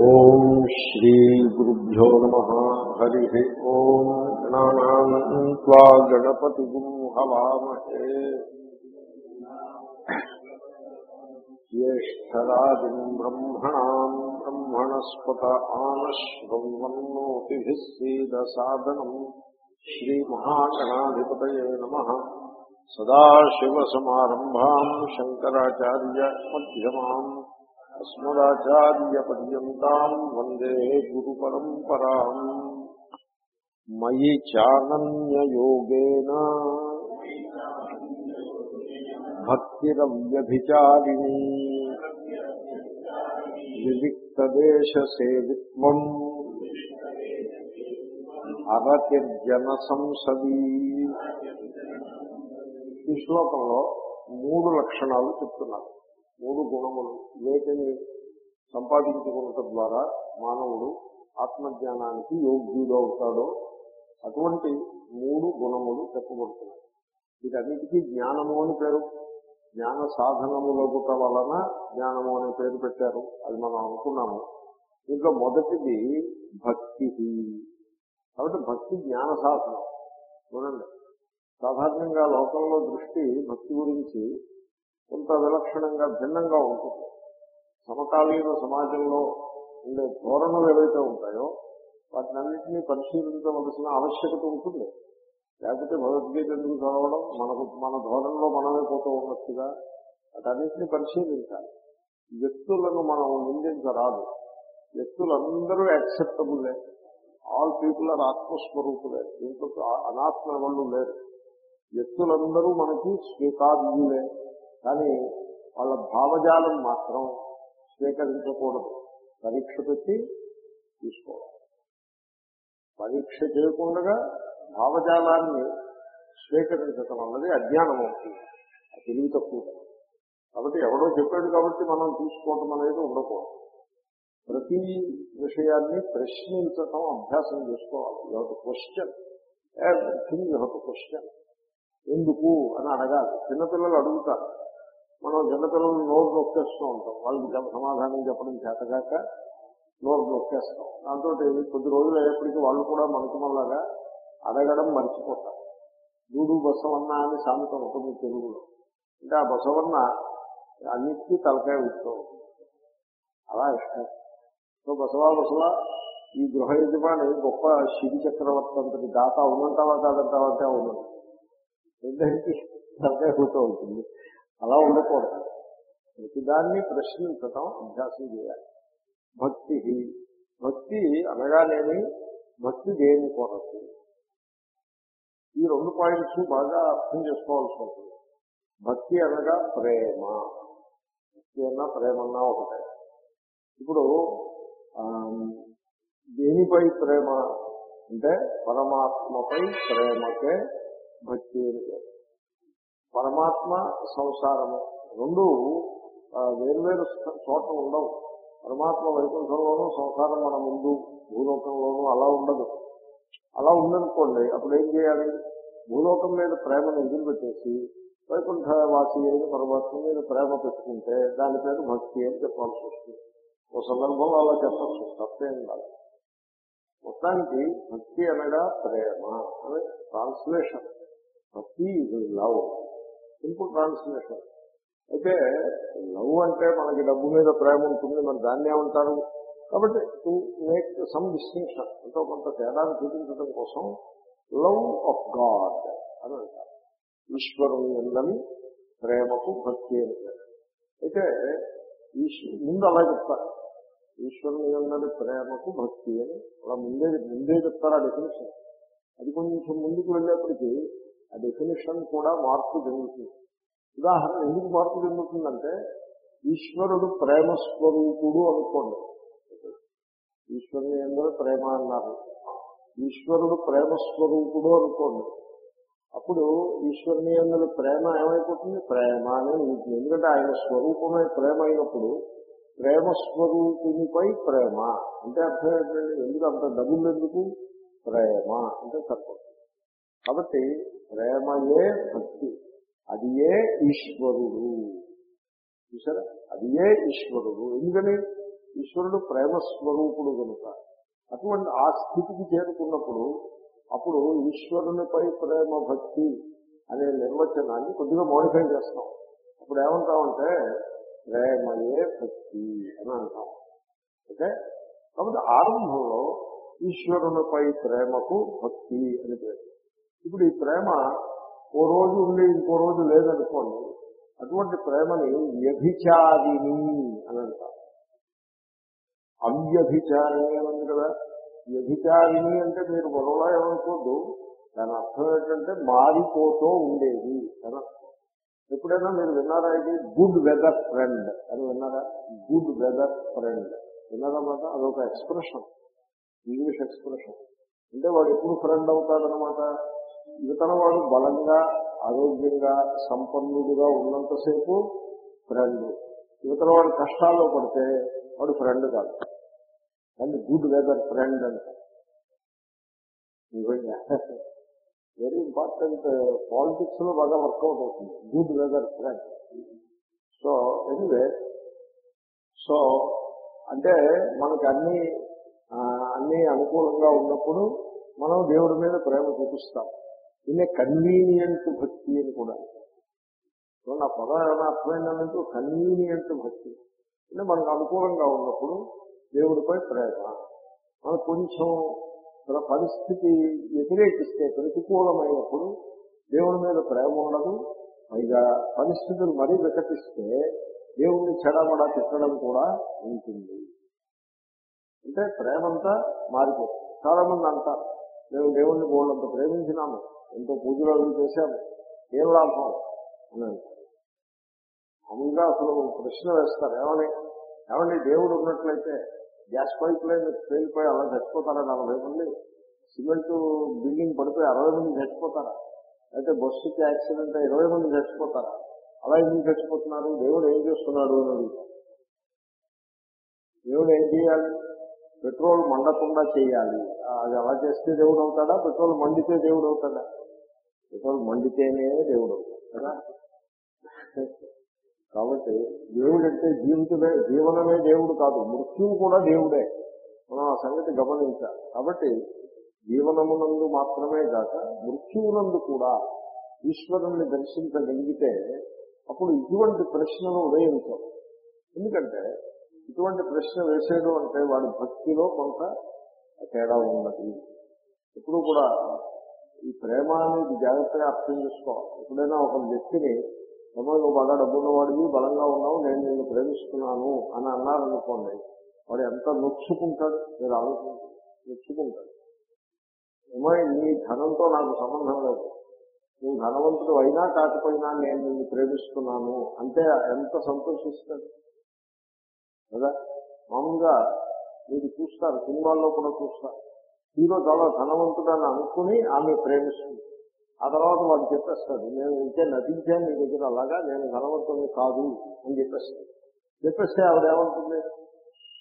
ఓం శ్రీ గురుభ్యో నమ. హరి ఓం. గణానా గణపతి హవామహే. జ్యేష్టరాజం బ్రహ్మణా బ్రహ్మణస్పత ఆనశ్వన్నోతిభిः సీదసాదనం శ్రీమహాగణాధిపతయే నమ. సదాశివసమారంభాం శంకరాచార్యమధ్యమాం అస్మదాచార్యపర్యంతం వందే గురు పరంపరా మయి చానన్యయోగేన భక్తిరవ్యభిచారిణీ. వివిక్తదేశసేవిత్వం అరతిర్జన సంసదీ ఈ శ్లోకంలో మూడు లక్షణాలు చెప్తున్నారు. మూడు గుణములు. వేటిని సంపాదించుకున్నట ద్వారా మానవుడు ఆత్మజ్ఞానానికి యోగ్యుడు అవుతాడో అటువంటి మూడు గుణములు చెప్పబడుతున్నాయి. వీటన్నిటికీ జ్ఞానము అని పేరు. జ్ఞాన సాధనములగుట వలన జ్ఞానము అనే పేరు పెట్టారు. అది మనం అనుకున్నాము. దీంట్లో మొదటిది భక్తి. కాబట్టి భక్తి జ్ఞాన సాధనం. చూడండి. సాధారణంగా లోకంలో దృష్టి భక్తి గురించి కొంత విలక్షణంగా భిన్నంగా ఉంటుంది. సమకాలీన సమాజంలో ఉండే ధోరణులు ఏవైతే ఉంటాయో వాటినన్నింటినీ పరిశీలించవలసిన ఆవశ్యకత ఉంటుంది. లేకపోతే భగవద్గీత ఎందుకు చదవడం? మనకు మన ధోరణిలో మనమే పోతూ ఉన్నట్టుగా వాటన్నింటినీ పరిశీలించాలి. వ్యక్తులను మనం నిందించరాదు. వ్యక్తులందరూ యాక్సెప్టబులే. ఆల్ పీపుల్ ఆర్ ఆత్మస్వరూపులే. దీంతో అనాత్మ వాళ్ళు లేరు. వ్యక్తులందరూ మనకి స్వీకార్యులే. కానీ వాళ్ళ భావజాలం మాత్రం స్వీకరించకూడదు. పరీక్ష పెట్టి తీసుకోవాలి. పరీక్ష చేయకుండా భావజాలాన్ని స్వీకరించటం అన్నది అజ్ఞానం అవుతుంది తెలివి తక్కువ. కాబట్టి ఎవడో చెప్పాడు కాబట్టి మనం తీసుకోవటం అనేది ఉండకూడదు. ప్రతి విషయాన్ని ప్రశ్నించటం అభ్యాసం చేసుకోవాలి. ఒక క్వశ్చన్ ఎవ్రీథింగ్ యూ క్వశ్చన్ ఎందుకు అని అడగాలి. చిన్నపిల్లలు అడుగుతారు. మనం చిన్నపిల్లలు నోరు నొక్కేస్తూ ఉంటాం. వాళ్ళకి సమాధానం చెప్పడం చేతగాక నోరు నొక్కేస్తాం. దాంతో కొద్ది రోజులు అయ్యేప్పటికీ వాళ్ళు కూడా మనకు మళ్ళాగా అడగడం మర్చిపోతారు. దూడు బసవన్న అని సామెత ఉంటుంది తెలుగులో. అంటే ఆ బసవన్న అన్నిటికీ తలకాయ ఉంటూ అలా ఇష్టం. సో బసవా బసవా ఈ గృహ యజమాని గొప్ప శివి చక్రవర్తి అంతటి దాత అవునంటావా కాదంటావా అంటే అవును ఇద్దరికి తలకాయ కూతూ ఉంటుంది. అలా ఉండకూడదు. ప్రతిదాన్ని ప్రశ్నించటం అభ్యాసం చేయాలి. భక్తి భక్తి అనగానేమి? భక్తి దేని కొరకు? ఈ రెండు పాయింట్స్ బాగా అర్థం చేసుకోవాల్సి ఉంటుంది. భక్తి అనగా ప్రేమ. భక్తి అన్నా ప్రేమన్నా ఒకటే. ఇప్పుడు దేనిపై ప్రేమ? అంటే పరమాత్మపై ప్రేమకే భక్తి అని పరమాత్మ సంసారము రెండు వేర్వేరు చోట ఉండవు. పరమాత్మ వైకుంఠంలోనూ సంసారం మన ముందు భూలోకంలోనూ అలా ఉండదు. అలా ఉందనుకోండి అప్పుడు ఏం చేయాలి? భూలోకం మీద ప్రేమను వదిలిపెట్టేసి వైకుంఠవాసి అయిన పరమాత్మ మీద ప్రేమ పెట్టుకుంటే దాని పేరు భక్తి అని చెప్పాల్సి వస్తుంది. ఓ సందర్భంలో అలా చెప్పచ్చు తప్పేం కాదు. మొత్తానికి భక్తి అనగా ప్రేమ అనే ట్రాన్స్లేషన్. భక్తి ఇది లవ్. Simple translation. అయితే లవ్ అంటే మనకి డబ్బు మీద ప్రేమ ఉంటుంది మన దాన్ని ఏమంటారు? కాబట్టి టు మేక్ సమ్ డిస్టింక్షన్ అంటే కొంత తేడాన్ని చూపించడం కోసం లవ్ ఆఫ్ గాడ్ అని అంటారు. ఈశ్వరుని ఎందని ప్రేమకు భక్తి అని అయితే ముందు అలా చెప్తారు. ఈశ్వరుని ఎందని ప్రేమకు భక్తి అని అలా ముందే ముందే చెప్తారు ఆ డెఫినేషన్ అది కొంచెం ముందుకు వెళ్ళేప్పటికీ ఆ డెఫినేషన్ కూడా మార్పు జరుగుతుంది. ఉదాహరణ ఎందుకు మార్పు చెందుతుందంటే ఈశ్వరుడు ప్రేమ స్వరూపుడు అనుకోండి. ఈశ్వరుని ఎందరో ప్రేమ అన్నారు. ఈశ్వరుడు ప్రేమ స్వరూపుడు అనుకోండి. అప్పుడు ఈశ్వరుని ఎందరో ప్రేమ ఏమైపోతుంది? ప్రేమ అనే ఎందుకంటే ఆయన స్వరూపమే ప్రేమ అయినప్పుడు ప్రేమ స్వరూపునిపై ప్రేమ. అంటే అర్థం ఏంటంటే ఎందుకు అంత డబ్బులు ఎందుకు? ప్రేమ. అంటే తప్పదు. కాబట్టి ప్రేమయే భక్తి. అది ఏ ఈశ్వరుడు. చూసారా అది ఏ ఈశ్వరుడు. ఎందుకని? ఈశ్వరుడు ప్రేమ స్వరూపుడు కనుక. అటువంటి ఆ స్థితికి చేరుకున్నప్పుడు అప్పుడు ఈశ్వరునిపై ప్రేమ భక్తి అనే నిర్వచనాన్ని కొద్దిగా మోడిఫై చేస్తాం. అప్పుడు ఏమంటామంటే ప్రేమయే భక్తి అని అంటాం. ఓకే? కాబట్టి ఆరంభంలో ఈశ్వరునిపై ప్రేమకు భక్తి అని పేరు. ఇప్పుడు ఈ ప్రేమ ఓ రోజు ఉండి ఇంకో రోజు లేదనుకోండి అటువంటి ప్రేమని వ్యభిచారిణి అని అంటారు. అవ్యభిచారిణి అని కదా వ్యభిచారిణి అంటే మీరు మరోలా ఏమనుకోద్దు దాని అర్థం ఏంటంటే మారిపోతూ ఉండేది అని ఎప్పుడైనా మీరు విన్నారా ఇది? గుడ్ వెదర్ ఫ్రెండ్ అని విన్నారా? Good weather friend. విన్నారన్నమాట అదొక ఎక్స్ప్రెషన్ ఇంగ్లీష్ ఎక్స్ప్రెషన్. అంటే వాడు ఎప్పుడు ఫ్రెండ్ అవుతాడనమాట ఇతర వాడు బలంగా ఆరోగ్యంగా సంపన్నుడుగా ఉన్నంతసేపు ఫ్రెండ్ ఇతర వాడు కష్టాల్లో పడితే వాడు ఫ్రెండ్ కాదు. అండ్ గుడ్ వెదర్ ఫ్రెండ్ అంటే. వెరీ ఇంపార్టెంట్ పాలిటిక్స్లో బాగా వర్కౌట్ అవుతుంది. Good weather friend so anyway so అంటే మనకి అన్ని అన్ని అనుకూలంగా ఉన్నప్పుడు మనం దేవుడి మీద ప్రేమ చూపిస్తాం. దీన్నే కన్వీనియంట్ భక్తి అని కూడా. నా పదం ఏమైనా అర్థమైందంటే కన్వీనియంట్ భక్తి. అంటే మనకు అనుకూలంగా ఉన్నప్పుడు దేవుడిపై ప్రేమ. మనకు కొంచెం మన పరిస్థితి వ్యతిరేకిస్తే ప్రతికూలమైనప్పుడు దేవుడి మీద ప్రేమ ఉండదు. పైగా పరిస్థితులు మరీ వికటిస్తే దేవుణ్ణి చెడమడ తిట్టడం కూడా ఉంటుంది. అంటే ప్రేమంతా మారిపోతుంది. చాలా మంది అంటారు మేము దేవుణ్ణి బోళ్ళంత ప్రేమించినాము. ఎంతో పూజలు అవి చేశాము ఏం లాభం? అని అంటారు మామూలుగా అసలు ప్రశ్న వేస్తారు. ఏమని? ఏమండి దేవుడు ఉన్నట్లయితే గ్యాస్ పైప్ లైన్ పేలిపోయి అలా చచ్చిపోతారా? నలభై మంది సిమెంట్ బిల్డింగ్ పడిపోయి అరవై మంది చచ్చిపోతారా? అయితే బస్సుకి యాక్సిడెంట్ ఇరవై మంది చచ్చిపోతారా? అలా ఎందుకు చచ్చిపోతున్నారు? దేవుడు ఏం చేస్తున్నాడు అని దేవుడు ఏం చేయాలి? పెట్రోల్ మండకుండా చేయాలి. అది అలా చేస్తే దేవుడు అవుతాడా? పెట్రోల్ మండితే దేవుడు అవుతాడా? మండితేనే దేవుడు కదా? కాబట్టి దేవుడు అంటే జీవితమే జీవనమే దేవుడు కాదు మృత్యువు కూడా దేవుడే. మనం ఆ సంగతి గమనించాలి. కాబట్టి జీవనమునందు మాత్రమే కాక మృత్యువునందు కూడా ఈశ్వరుణ్ణి దర్శించగలిగితే అప్పుడు ఇటువంటి ప్రశ్నలు ఉదయించవు. ఎందుకంటే ఇటువంటి ప్రశ్న వేసేడు అంటే వాడి భక్తిలో కొంత తేడా ఉన్నది. ఎప్పుడు కూడా ఈ ప్రేమ అనేది జాగ్రత్తగా అర్థం చేసుకోవాలి. ఎప్పుడైనా ఒక వ్యక్తిని ఏమో నువ్వు బాగా డబ్బున్నవాడివి బలంగా ఉన్నావు నేను నిన్ను ప్రేమిస్తున్నాను అని అన్నారనుకోండి వాడు ఎంత నొచ్చుకుంటాడు? మీరు ఆలోచించారు నొచ్చుకుంటాడు. ఏమో నీ ధనంతో నాకు సంబంధం లేదు. నువ్వు ధనవంతుడు అయినా కాకపోయినా నేను నిన్ను ప్రేమిస్తున్నాను అంటే ఎంత సంతోషిస్తాడు? కదా? మామూలుగా మీరు చూస్తారు సినిమాల్లో కూడా చూస్తారు. హీరో చాలా ధనవంతుడని అనుకుని ఆమె ప్రేమిస్తుంది. ఆ తర్వాత వాడు చెప్పేస్తాడు నేను ఇంకే నటించాను నీ దగ్గర అలాగా నేను ధనవంతుని కాదు అని చెప్పేస్తాను చెప్పేస్తే ఆవిడ ఏమంటుంది?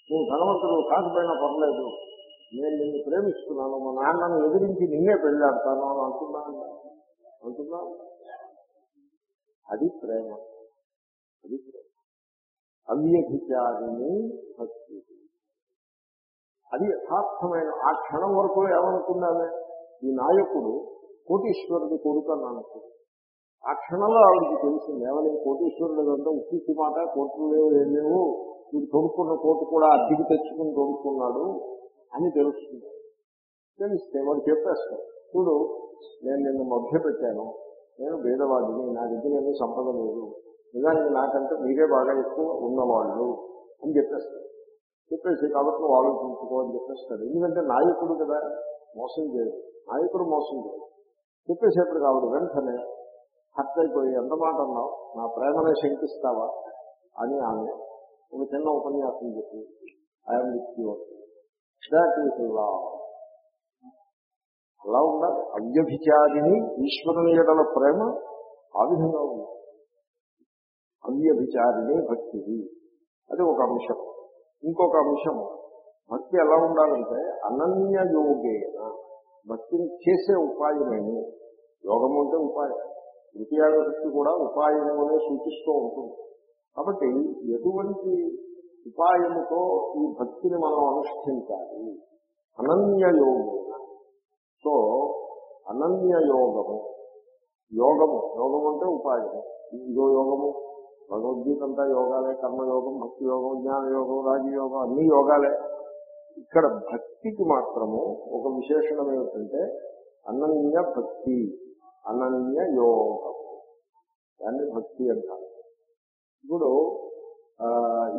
నువ్వు ధనవంతుడు కాకపోయినా పర్లేదు నేను నిన్ను ప్రేమిస్తున్నాను మా నాన్నను ఎదిరించి నిన్నే పెళ్ళాడతాను అని అంటున్నాను అంటున్నా అది ప్రేమ. అది ప్రేమ. అవ్యభిచారిణి భక్తి అది యథార్థమైన ఆ క్షణం వరకు ఏమనుకున్నామే ఈ నాయకుడు కోటీశ్వరుడు కొడుకు అని అనుకుంది ఆ క్షణంలో ఆవిడకి తెలిసింది ఏమని కోటీశ్వరుడు అంతా ఉక్కి మాట కోట్లు లేవు ఏం లేవు వీడు తొడుక్కున్న కోటు కూడా అద్దెకి తెచ్చుకుని తొడుక్కున్నాడు అని తెలుస్తుంది. తెలిస్తే వాడు చెప్పేస్తాడు చూడు నేను నిన్ను మధ్య పెట్టాను నేను భేదవాడిని నా దగ్గర ఏమీ సంపద లేదు నిజానికి నాకంటే మీరే బాగా ఎక్కువ ఉన్నవాళ్ళు అని చెప్పేస్తాడు. చెప్పేసి కాబట్టి నువ్వు ఆలోచించుకోవాలని చెప్పేస్తాడు ఎందుకంటే నాయకుడు కదా మోసం చేయడు. నాయకుడు మోసం చేయడు. చెప్పేసేప్పుడు కాబట్టి వెంటనే హర్ట్ అయిపోయి ఎంత మాట అన్నావు? నా ప్రేమనే శంకిస్తావా? అని ఆమె ఒక చిన్న ఉపన్యాసం చెప్పి I am with you that is అలా ఉండాలి అవ్యభిచారిని ఈశ్వరుని ఎడల ప్రేమ ఆ విధంగా ఉంది. అవ్యభిచారిని భక్తి అది ఒక అంశం. ఇంకొక అంశం. భక్తి ఎలా ఉండాలంటే అనన్య యోగేన. భక్తిని చేసే ఉపాయమేమి? యోగము అంటే ఉపాయం. ద్వితీయాగ భక్తి కూడా ఉపాయమునే సూచిస్తూ ఉంటుంది. కాబట్టి ఎటువంటి ఉపాయముతో ఈ భక్తిని మనం అనుష్ఠించాలి? అనన్య యోగేన. సో అనన్య యోగము. యోగము. యోగం అంటే ఉపాయము. ఇదో యోగము. భగవద్గీత అంతా యోగాలే కర్మయోగం భక్తి యోగం జ్ఞాన యోగం రాజయోగం అన్ని యోగాలే. ఇక్కడ భక్తికి మాత్రము ఒక విశేషణం ఏమిటంటే అనన్య భక్తి అనన్య యోగం. దాన్ని భక్తి అంటారు. ఇప్పుడు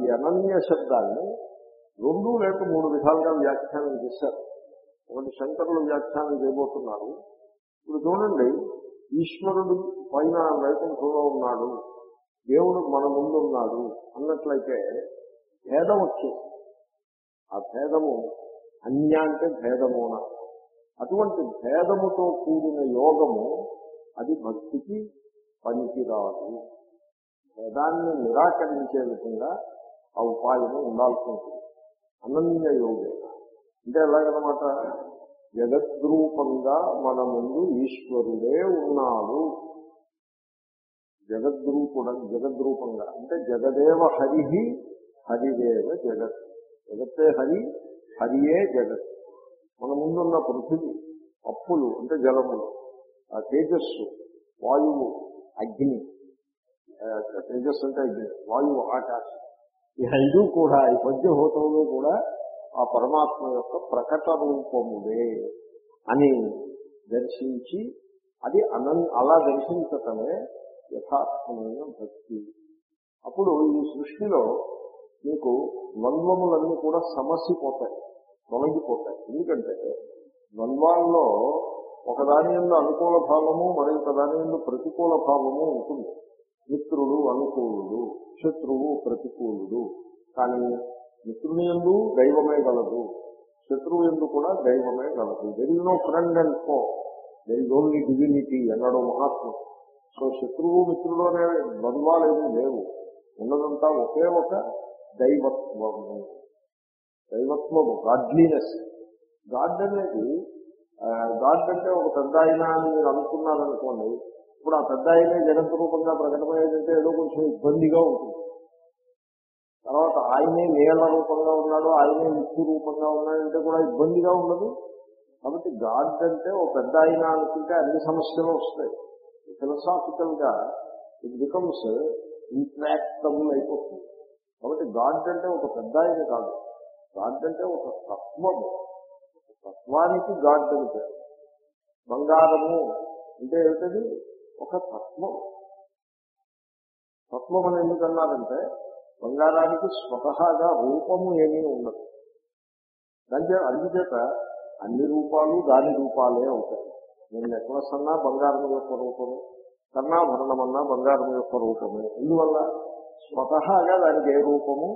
ఈ అనన్య శబ్దాన్ని రెండు లేక మూడు విధాలుగా వ్యాఖ్యానం చేశారు. ఒకటి శంకరులు వ్యాఖ్యానం చేయబోతున్నారు. ఇప్పుడు చూడండి ఈశ్వరుడు పైన వైకుంఠంలో ఉన్నాడు. దేవుడు మన ముందు ఉన్నాడు అన్నట్లయితే భేదం వచ్చేది ఆ భేదము అన్య అంటే భేదమున అటువంటి భేదముతో కూడిన యోగము అది భక్తికి పనికిరాదు. భేదాన్ని నిరాకరించే విధంగా ఆ ఉపాయము ఉండాల్సి ఉంటుంది. అనన్య యోగేన. అంటే ఎలాగనమాట? జగద్రూపంగా మన ముందు ఈశ్వరుడే ఉన్నాడు. జగద్రూపుడ జగద్రూపంగా. అంటే జగదేవ హరి హరిదేవ జగత్. జగత్తే హరి హరియే జగత్. మన ముందున్న పృథివీ అప్పులు అంటే జలములు ఆ తేజస్సు వాయువు అగ్ని. తేజస్సు అంటే అగ్ని వాయువు ఆకాశం. ఈ ఐదు కూడా ఈ పద్యహోతంలో కూడా ఆ పరమాత్మ యొక్క ప్రకట రూపములే అని దర్శించి అది అనన్ అలా దర్శించటమే యథార్థమైన భక్తి. అప్పుడు ఈ సృష్టిలో మీకు ద్వంద్వములన్నీ కూడా సమసిపోతాయి తొలగిపోతాయి. ఎందుకంటే ద్వంద్వాల్లో ఒకదాని ఎందు అనుకూల భావము మరొక దాని ఎందు ప్రతికూల భావము ఉంటుంది. మిత్రుడు అనుకూలుడు శత్రువు ప్రతికూలుడు. కానీ మిత్రుని ఎందు దైవమే గలదు శత్రువు ఎందు కూడా దైవమే గలదు. There is no friend and foe there is only divinity అన్నాడు మహాత్ముడు సో శత్రువు మిత్రులు అనే ద్వంద్వాలేమీ లేవు. ఉన్నదంతా ఒకే ఒక దైవత్వము. దైవత్వము గాడ్లీనెస్ గాడ్ అనేది గాడ్ అంటే ఒక పెద్ద ఆయన అని మీరు అనుకున్నారనుకోండి ఇప్పుడు ఆ పెద్ద ఆయనే జగత్ రూపంగా ప్రకటమయ్యేదంటే ఏదో కొంచెం ఇబ్బందిగా ఉంటుంది. తర్వాత ఆయనే నీళ్ళ రూపంగా ఉన్నాడు ఆయనే ఉప్పు రూపంగా ఉన్నాడంటే కూడా ఇబ్బందిగా ఉండదు. కాబట్టి గాడ్ అంటే ఒక పెద్ద ఆయన అనుకుంటే అన్ని సమస్యలు వస్తాయి. ఫిలసాఫికల్గా ఇట్ బికమ్స్ ఇంట్రాక్టబుల్ అయిపోతుంది. కాబట్టి గాడ్ అంటే ఒక పెద్ద ఆయన కాదు. గాడ్ అంటే ఒక తత్వము. తత్వానికి గాడ్ అని పేరు. బంగారము అంటే ఏమిటది? ఒక తత్వం. తత్వం అని ఎందుకన్నారంటే బంగారానికి స్వతహాగా రూపము ఏమీ ఉండదు. దాని అందుచేత అన్ని రూపాలు దాని రూపాలే అవుతాయి. నేను నెక్లెస్ అన్నా బంగారం యొక్క రూపము కర్ణాభరణం అన్నా బంగారం యొక్క రూపమే. ఇందువల్ల స్వతహాగా దానికి ఏ రూపము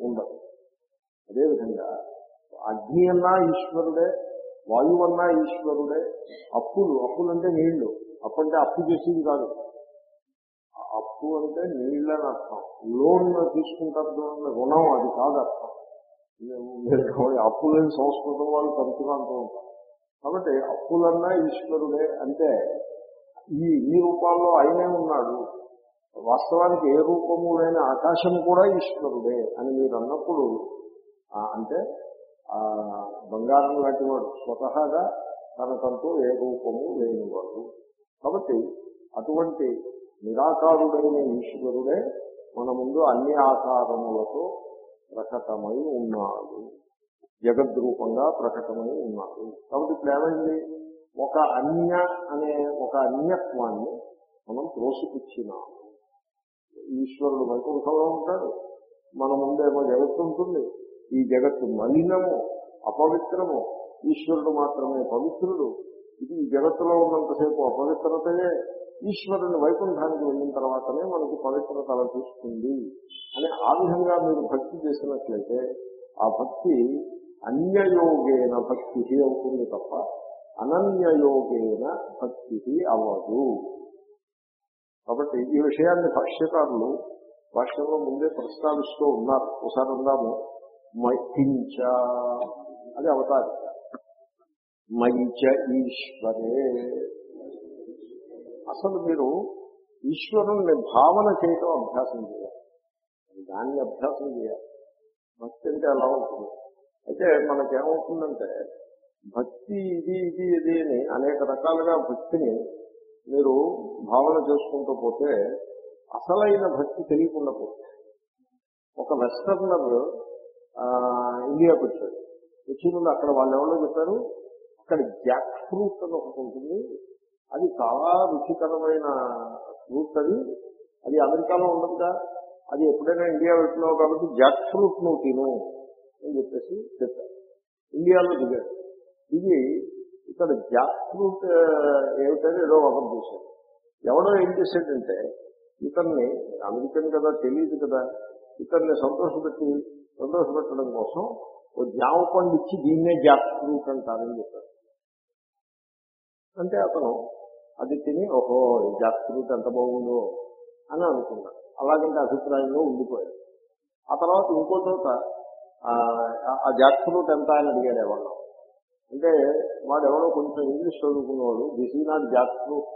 ఉండదు. అదేవిధంగా అగ్ని అన్నా ఈశ్వరుడే వాయువు అన్నా ఈశ్వరుడే అప్పులు అప్పులు అంటే నీళ్ళు. అప్పు అంటే అప్పు చేసేది కాదు. అప్పు అంటే నీళ్ళని అర్థం. లోన్ తీసుకుంటారు చూడండి, రుణం అది కాదు అర్థం. మీరు అప్పులని సంస్కృతం వాళ్ళు తరచుగా అంటూ ఉంటారు. కాబట్టి అప్పులన్నా ఈశ్వరుడే అంటే ఈ ఈ రూపాల్లో ఆయనే ఉన్నాడు. వాస్తవానికి ఏ రూపము లేని ఆకాశం కూడా ఈశ్వరుడే అని మీరు అన్నప్పుడు అంటే ఆ బంగారం లాంటి వాడు స్వతహాగా తనకంటూ ఏ రూపము లేనివాడు. కాబట్టి అటువంటి నిరాకారుడైన ఈశ్వరుడే మన ముందు అన్ని ఆకారములతో ప్రకటమై ఉన్నాడు. జగద్రూపంగా ప్రకటమై ఉన్నారు. కాబట్టి ఇప్పుడు ఏమైంది? ఒక అన్య అనే ఒక అన్యత్వాన్ని మనం త్రోసిపుచ్చినాము. ఈశ్వరుడు వైకుంఠంలో ఉంటాడు. మన ముందేమో జగత్తు ఉంటుంది. ఈ జగత్తు మలినము అపవిత్రము ఈశ్వరుడు మాత్రమే పవిత్రుడు. ఇది ఈ జగత్తులో ఉన్నంతసేపు అపవిత్రతయే. ఈశ్వరుని వైకుంఠానికి వెళ్ళిన తర్వాతనే మనకు పవిత్రత లభిస్తుంది. అని ఆ విధంగా మీరు భక్తి చేసినట్లయితే ఆ భక్తి అన్యయోగేన భక్తి అవుతుంది తప్ప అనన్యయోగేన భక్తి అవ్వదు కాబట్టి ఈ విషయాన్ని భాష్యకారులు భాష్యంలో ముందే ప్రస్తావిస్తూ ఉన్నారు. ఒకసారి అందాము. మహించ అది అవతారి. మైచ ఈశ్వరే. అసలు మీరు ఈశ్వరుణ్ణి భావన చేయటం అభ్యాసం చేయాలి. దాన్ని అభ్యాసం చేయాలి. భక్తి అంటే అలా ఉంటుంది. అయితే మనకేమవుతుందంటే భక్తి ఇది ఇది ఇది అని అనేక రకాలుగా భక్తిని మీరు భావన చేసుకుంటూ పోతే అసలైన భక్తి తెలియకుండా పోతుంది. ఒక వెస్టర్నర్ ఇండియాకి వచ్చాడు. వచ్చి ముందు అక్కడ వాళ్ళు ఎవరో చెప్పారు అక్కడ జాక్ ఫ్రూట్ అని ఒకటి ఉంటుంది. అది చాలా రుచికరమైన ఫ్రూట్ అది. అది అమెరికాలో ఉండదుగా అది ఎప్పుడైనా ఇండియా వెళ్తున్నావు కాబట్టి జాక్ ఫ్రూట్ నువ్వు తిను. అని చెప్పేసి చెప్పారు. ఇండియాలో దిగాడు దిగి ఇక్కడ జాక్ ఫ్రూట్ ఏమిటని ఏదో ఒకటి చూశాడు ఎవడో ఏం చేశాడంటే ఇతన్ని అమెరికన్ కదా తెలియదు కదా ఇతన్ని సంతోషపెట్టి సంతోషపెట్టడం కోసం ఓ జామ పండు ఇచ్చి దీన్నే జాక్ ఫ్రూట్ అంటారని చెప్పారు. అంటే అతను అది తిని ఓహో ఈ జాక్ ఫ్రూట్ ఎంత బాగుందో అని అనుకున్నాడు. అలాగంటే అభిప్రాయంలో ఉండిపోయాడు. ఆ తర్వాత ఇంకో చోట ఆ, జాక్ఫ్రూట్ ఎంత ఆయన అడిగాడు ఎవరు అంటే వాడు ఎవరో కొంచెం ఇంగ్లీష్ చదువుకున్నవాడు దిస్ ఈ నాట్ జాక్ఫ్రూట్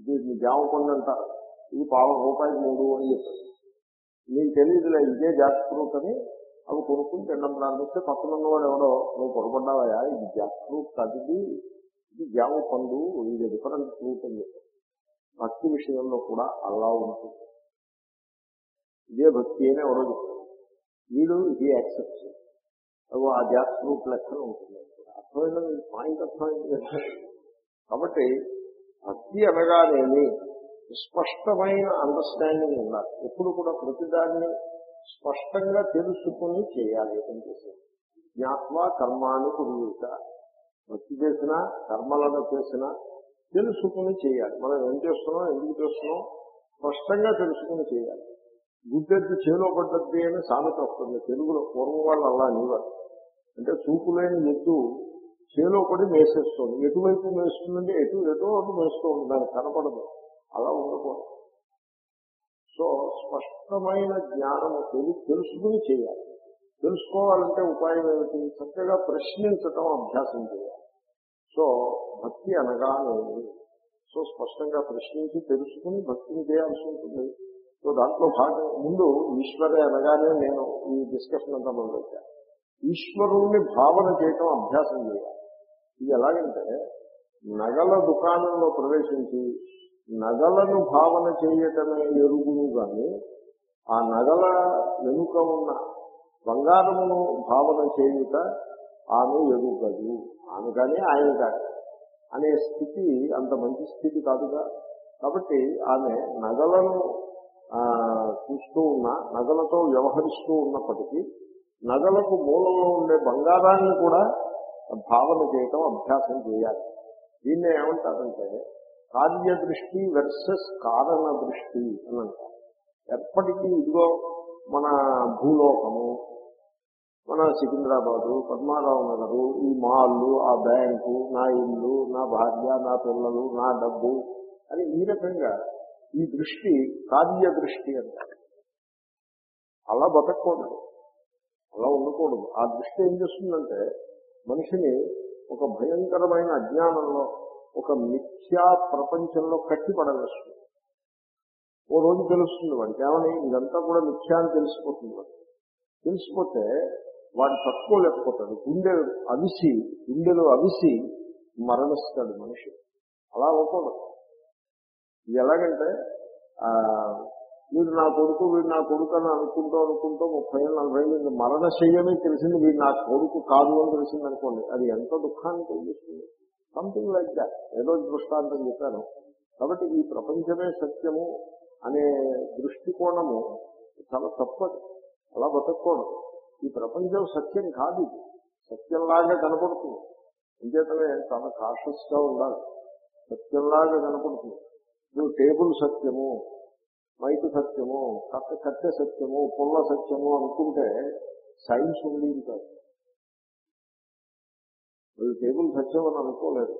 ఇది జామ పండు అంటారు ఇది పావు రూపాయలు మూడు అని చెప్పాడు. నీకు తెలియదులే ఇదే జాక్ఫ్రూట్ అని అవి కొనుక్కుని తినడం ప్రారంభిస్తే పక్కన ఉన్నవాడు ఎవడో నువ్వు పొరపడ్డావా ఇది జాక్ఫ్రూట్ కాదు ఇది ఇది జామ పండు ఇది డిఫరెంట్ ఫ్రూట్ అని చెప్పాడు. భక్తి విషయంలో కూడా అలా ఉంటుంది. ఇదే భక్తి అని ఎవరో చెప్తారు. వీడు ఇది యాక్సెప్ట్. అవి ఆ జాస్ గ్రూప్ లెక్కన ఉంటుంది. అర్థమైన పాయింట్ అర్థమైంది? కాబట్టి భక్తి అనగానేమి స్పష్టమైన అండర్స్టాండింగ్ ఉండాలి. ఎప్పుడు కూడా ప్రతిదాన్ని స్పష్టంగా తెలుసుకుని చేయాలి. ఏం చేసేది జ్ఞాత్వా కర్మాన్ని కురుత భక్తి చేసినా కర్మలను చేసినా తెలుసుకుని చేయాలి. మనం ఏం చేస్తున్నాం? ఎందుకు చేస్తున్నాం? స్పష్టంగా తెలుసుకుని చేయాలి. గుడ్డెత్తి చేలో పడ్డద్ది అని సామెత వస్తుంది. తెలుగులో పూర్వం వాళ్ళు అలా అనేవారు. అంటే చూపు లేని ఎద్దు చేలో పడి మేసేస్తుంది. ఎటువైపు మేస్తుందంటే ఎటు ఎటో అటు మేస్తూ ఉంటుంది కనపడదు. అలా ఉండకూడదు. సో స్పష్టమైన జ్ఞానము తెలు తెలుసుకుని చేయాలి. తెలుసుకోవాలంటే ఉపాయం ఏమిటి? చక్కగా ప్రశ్నించటం అభ్యాసం చేయాలి. సో భక్తి అనగానే సో స్పష్టంగా ప్రశ్నించి తెలుసుకుని భక్తిని చేయాల్సి ఉంటుంది. సో దాంట్లో భాగం ముందు ఈశ్వరే అనగానే నేను ఈ డిస్కషన్ అంతా మొదలెట్టాను ఈశ్వరుణ్ణి భావన చేయటం అభ్యాసం చేయాలి. ఇది ఎలాగంటే నగల దుకాణంలో ప్రవేశించి నగలను భావన చేయటమే ఎరుగును గాని ఆ నగల వెనుక ఉన్న బంగారమును భావన చేయుట ఆమె ఎరుగదు. ఆమె కానీ ఆయన కానీ అనే స్థితి అంత మంచి స్థితి కాదుగా. కాబట్టి ఆమె నగలను చూస్తూ ఉన్న నగలతో వ్యవహరిస్తూ ఉన్నప్పటికీ నగలకు మూలంలో ఉండే బంగారాన్ని కూడా భావన చేయటం అభ్యాసం చేయాలి. దీన్ని ఏమంటారంటే కార్యదృష్టి వెర్సెస్ కారణ దృష్టి అని అంటారు. ఎప్పటికీ ఇదిగో మన భూలోకము మన సికింద్రాబాదు పద్మారావు నగరు ఈ మాల్లు ఆ బ్యాంకు నా ఇల్లు నా భార్య నా పిల్లలు నా డబ్బు అని ఈ రకంగా ఈ దృష్టి కార్యదృష్టి అంటారు అలా బతకూడదు అలా ఉండకూడదు. ఆ దృష్టి ఏం చేస్తుందంటే మనిషిని ఒక భయంకరమైన అజ్ఞానంలో ఒక మిథ్యా ప్రపంచంలో కట్టి పడవేస్తుంది. ఓ రోజు తెలుస్తుంది వాడికి. ఏమని? ఇదంతా కూడా మిథ్యా అని తెలిసిపోతుంది వాడు తెలిసిపోతే వాడు తట్టుకోలేకపోతాడు గుండె అవిసి గుండెలు అవిసి మరణిస్తాడు మనిషి. అలా అవ్వకూడదు. ఇది ఎలాగంటే వీడు నా కొడుకు వీడు నా కొడుకు అని అనుకుంటూ అనుకుంటూ ముప్పై ఏళ్ళు నలభై ఏళ్ళు మరణ తెలిసింది వీడు నా కొడుకు కాదు అని తెలిసింది అనుకోండి. అది ఎంత దుఃఖాన్ని కలిగిస్తుంది సంథింగ్ లైక్ దాట్ ఏదో దృష్టాంతం చెప్పాను. కాబట్టి ఈ ప్రపంచమే సత్యము అనే దృష్టికోణము చాలా తప్పదు. అలా బతకూడదు ఈ ప్రపంచం సత్యం కాదు ఇది. సత్యంలాగా కనపడుతుంది. అంచేతనే చాలా కాషస్గా ఉండాలి. సత్యంలాగా కనపడుతుంది. నువ్వు టేబుల్ సత్యము మైకు సత్యము కట్ట కట్టె సత్యము పుల్ల సత్యము అనుకుంటే సైన్స్ ఉండేది కాదు. వీళ్ళు టేబుల్ సత్యం అని అనుకోలేదు.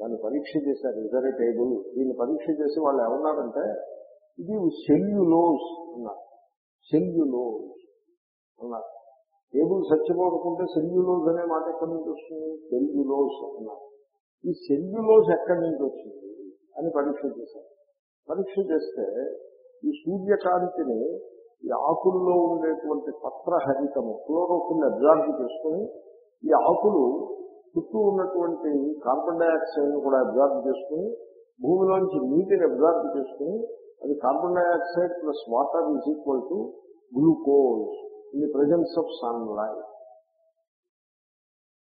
దాన్ని పరీక్ష చేశారు. ఇదరే టేబుల్ దీన్ని పరీక్ష చేసి వాళ్ళు ఏమన్నారంటే ఇది సెల్యులోస్ అన్నారు. సెల్యులోస్ అన్నారు. టేబుల్ సత్యము అనుకుంటే సెల్యులోస్ అనే మాట ఎక్కడి నుంచి వస్తుంది? సెల్యులోస్ అన్నారు. ఈ సెల్యులోస్ ఎక్కడి నుంచి వచ్చింది? అని పరీక్ష చేశారు. పరీక్ష చేస్తే ఈ సూర్యకాంతిని ఈ ఆకుల్లో ఉండేటువంటి పత్రహరితము క్లోరోఫిల్ అబ్జార్బ్ చేసుకుని ఈ ఆకులు చుట్టూ ఉన్నటువంటి కార్బన్ డైఆక్సైడ్ కూడా అబ్జార్బ్ చేసుకుని భూమిలోంచి నీటిని అబ్జార్బ్ చేసుకుని అది carbon dioxide plus water is equal to glucose in the presence of sunlight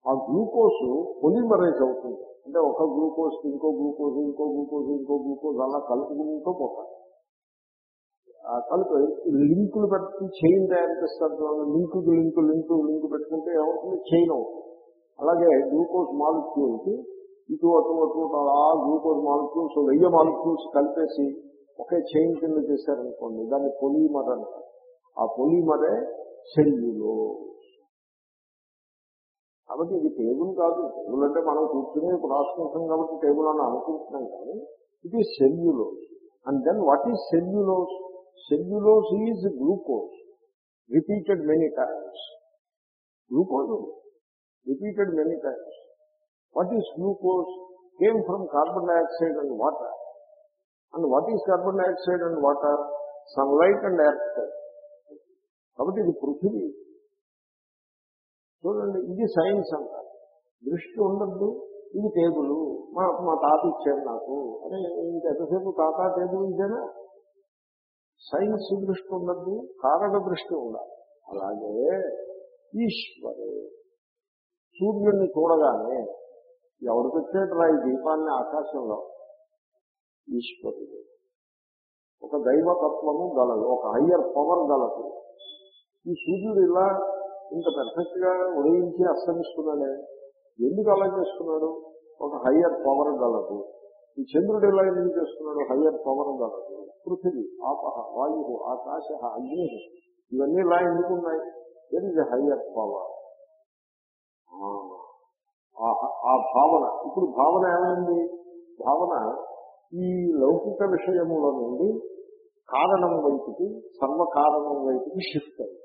ఆ గ్లూకోజ్ పొలిమరైజ్ అవుతుంది. అంటే ఒక గ్లూకోజ్ ఇంకో గ్లూకోజ్ ఇంకో గ్లూకోజ్ ఇంకో గ్లూకోజ్ అలా కలుపుకుంటూ పోతాయి ఆ కలుపు లింకులు పెట్టి చైన్ తయారు చేస్తారు లింకు లింకు లింకు లింకు పెట్టుకుంటే ఏమవుతుంది? చైన్ అవుతుంది. అలాగే గ్లూకోజ్ మాలిక్యూల్కి ఇటు అటు అటు అటు అలా గ్లూకోజ్ మాలిక్యూల్స్ వెయ్యి మాలిక్యూల్స్ కలిపేసి ఒకే చైన్ కింద చేశారనుకోండి దాన్ని పొలిమర్ అంటారు. ఆ పొలిమరే సెల్యులో. కాబట్టి ఇది టేబుల్ కాదు. టేబుల్ అంటే మనం కూర్చుని ఇప్పుడు రాసుకుంటాం కాబట్టి టేబుల్ అని అనుకుంటున్నాం కానీ ఇది cellulose and then what is cellulose cellulose is glucose repeated many times glucose repeated many times what is glucose came from carbon dioxide and water and what is carbon dioxide and water sunlight and earth కాబట్టి ఇది పృథివీ. చూడండి ఇది science అంటారు. దృష్టి ఉండద్దు ఇది table. మా మా తాత ఇచ్చాడు నాకు. అదే ఇంకెంతసేపు తాత టేబుల్ ఇదేనా సైన్స్ దృష్టి ఉండద్దు కారణ దృష్టి ఉండాలి. అలాగే ఈశ్వరు. సూర్యుడిని చూడగానే ఎవరు పెట్టాడు ఈ దీపాన్ని ఆకాశంలో? ఈశ్వరుడు. ఒక దైవతత్వము గలదు ఒక హయ్యర్ పవర్ గలదు ఈ సూర్యుడు ఇలా ఇంత పెర్ఫెక్ట్గా ఉదయించి అస్తమిస్తున్నాడే ఎందుకు అలా చేస్తున్నాడు? ఒక హయ్యర్ పవర్ గలదు. ఈ చంద్రుడు ఎలా ఎందుకు చేస్తున్నాడు? హయ్యర్ పవర్ గలదు. పృథివీ ఆపహ వాయు ఆకాశ అగ్ని ఇవన్నీ ఇలా ఎందుకు ఉన్నాయి దెర్ హయ్యర్ పవర్ ఆ భావన. ఇప్పుడు భావన ఏమైంది? భావన ఈ లౌకిక విషయముల నుండి కారణం వైపుకి సర్వకారణం వైపుకి షిఫ్ట్ అయింది.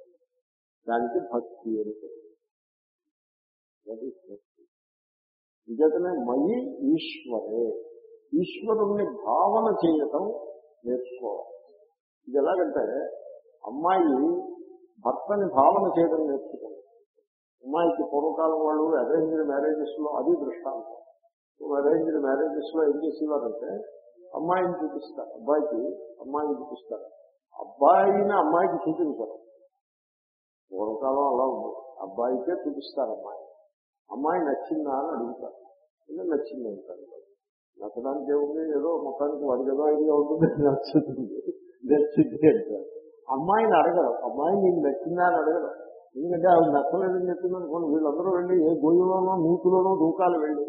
దానికి భక్తి అని పేరు. భక్తి. నిజతనే మయి ఈశ్వరే. ఈశ్వరుణ్ణి భావన చేయటం నేర్చుకోవాలి. ఇది ఎలాగంటే అమ్మాయి భర్తని భావన చేయడం నేర్చుకోవాలి. అమ్మాయికి పూర్వకాలం వాళ్ళు అరేంజ్డ్ మ్యారేజెస్లో అది దృష్టాంతం. అరేంజ్డ్ మ్యారేజెస్లో ఏం చేసేవారంటే అమ్మాయిని చూపిస్తారు. అబ్బాయికి అమ్మాయిని చూపిస్తారు. అబ్బాయిని అమ్మాయికి చూపించరు. పూర్వకాలం అలా ఉంది అబ్బాయికే చూపిస్తారు అమ్మాయి. అమ్మాయి నచ్చిందా అని అడుగుతారు. ఇలా నచ్చింది అంటారు నచ్చడానికి ఏముంది? ఏదో మొత్తానికి వాడికి ఐడియా ఉంటుంది నచ్చుతుంది. నచ్చింది అంటారు. అమ్మాయిని అడగరు. అమ్మాయి నీకు నచ్చిందా అని అడగరు. ఎందుకంటే ఆవిడ నచ్చలేదని చెప్పింది అనుకోండి వీళ్ళందరూ వెళ్ళి ఏ గొయ్యలోనో నూతులోనో దూకాలు వెళ్ళి.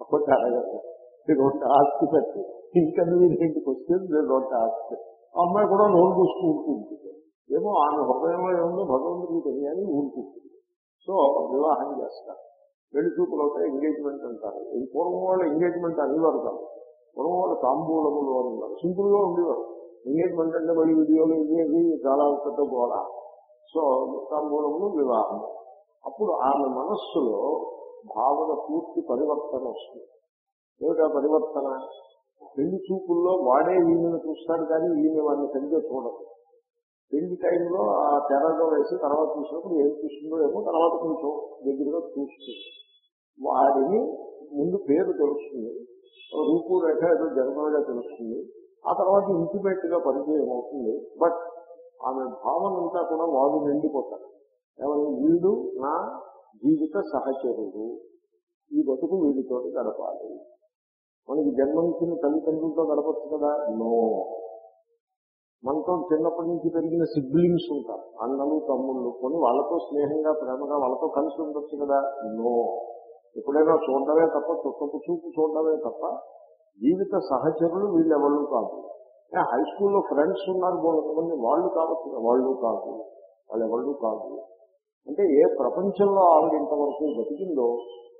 అప్పటి అడగరు. రెండు ఆస్తి పెట్టి ఇంకా మీరు ఇంటికి వస్తే రెండు ఆస్తి అమ్మాయి కూడా నోరు చూసుకుంటుంది ఏమో ఆమె హృదయంలో ఏముందో భగవంతుడికి తెలియాలి ఊరుకుంటుంది సో వివాహం చేస్తారు. పెళ్ళి చూపులు అవుతాయి ఎంగేజ్మెంట్ అంటారు. ఈ పూర్వం వాళ్ళు ఎంగేజ్మెంట్ అనేవారు కాదు. పూర్వం వాళ్ళు తాంబూలములు అని ఉన్నారు. సింపుల్గా ఉండేవారు. ఎంగేజ్మెంట్ అంటే మళ్ళీ వీడియోలు ఇవి చాలా పెద్ద గోడ సో తాంబూలములు వివాహం. అప్పుడు ఆమె మనస్సులో భావన పూర్తి పరివర్తన వస్తుంది. ఏమిటా పరివర్తన? పెళ్ళి చూపుల్లో వాడే ఈమెను చూస్తాడు కానీ ఈమె వాడిని సరిగ్గా చూడదు. పెళ్ళి టైంలో ఆ తెరలో వేసి తర్వాత చూసినప్పుడు ఏం చూస్తుందో ఏమో తర్వాత కొంచెం దగ్గరగా చూస్తుంది వాడిని ముందు పేరు తెలుస్తుంది. రూపు రేఖ ఏదో జనరల్గా తెలుస్తుంది. ఆ తర్వాత ఇంటిమేట్గా పరిచయం అవుతుంది బట్ ఆమె భావన అంతా కూడా వాడు నిండిపోతారు. ఏమని వీడు నా జీవిత సహచరుడు. ఈ బతుకు వీడితోటి గడపాలి. మనకి జన్మనిచ్చిన తల్లిదండ్రులతో గడపచ్చు కదా? నో మనతో చిన్నప్పటి నుంచి పెరిగిన సిబ్లింగ్స్ ఉంటారు. అన్నలు తమ్ముళ్ళు. కొని వాళ్ళతో స్నేహంగా ప్రేమగా వాళ్ళతో కలిసి ఉండొచ్చు కదా? నో. ఎప్పుడైనా చూడడమే తప్ప చుట్టపు చూపు చూడడమే తప్ప జీవిత సహచరులు వీళ్ళెవళ్ళు కాదు. హై స్కూల్లో ఫ్రెండ్స్ ఉన్నారు కొంతమంది. వాళ్ళు కావచ్చు వాళ్ళు కాదు. వాళ్ళెవళ్ళు కాదు. అంటే ఏ ప్రపంచంలో ఆవిడ ఇంతవరకు బతికిందో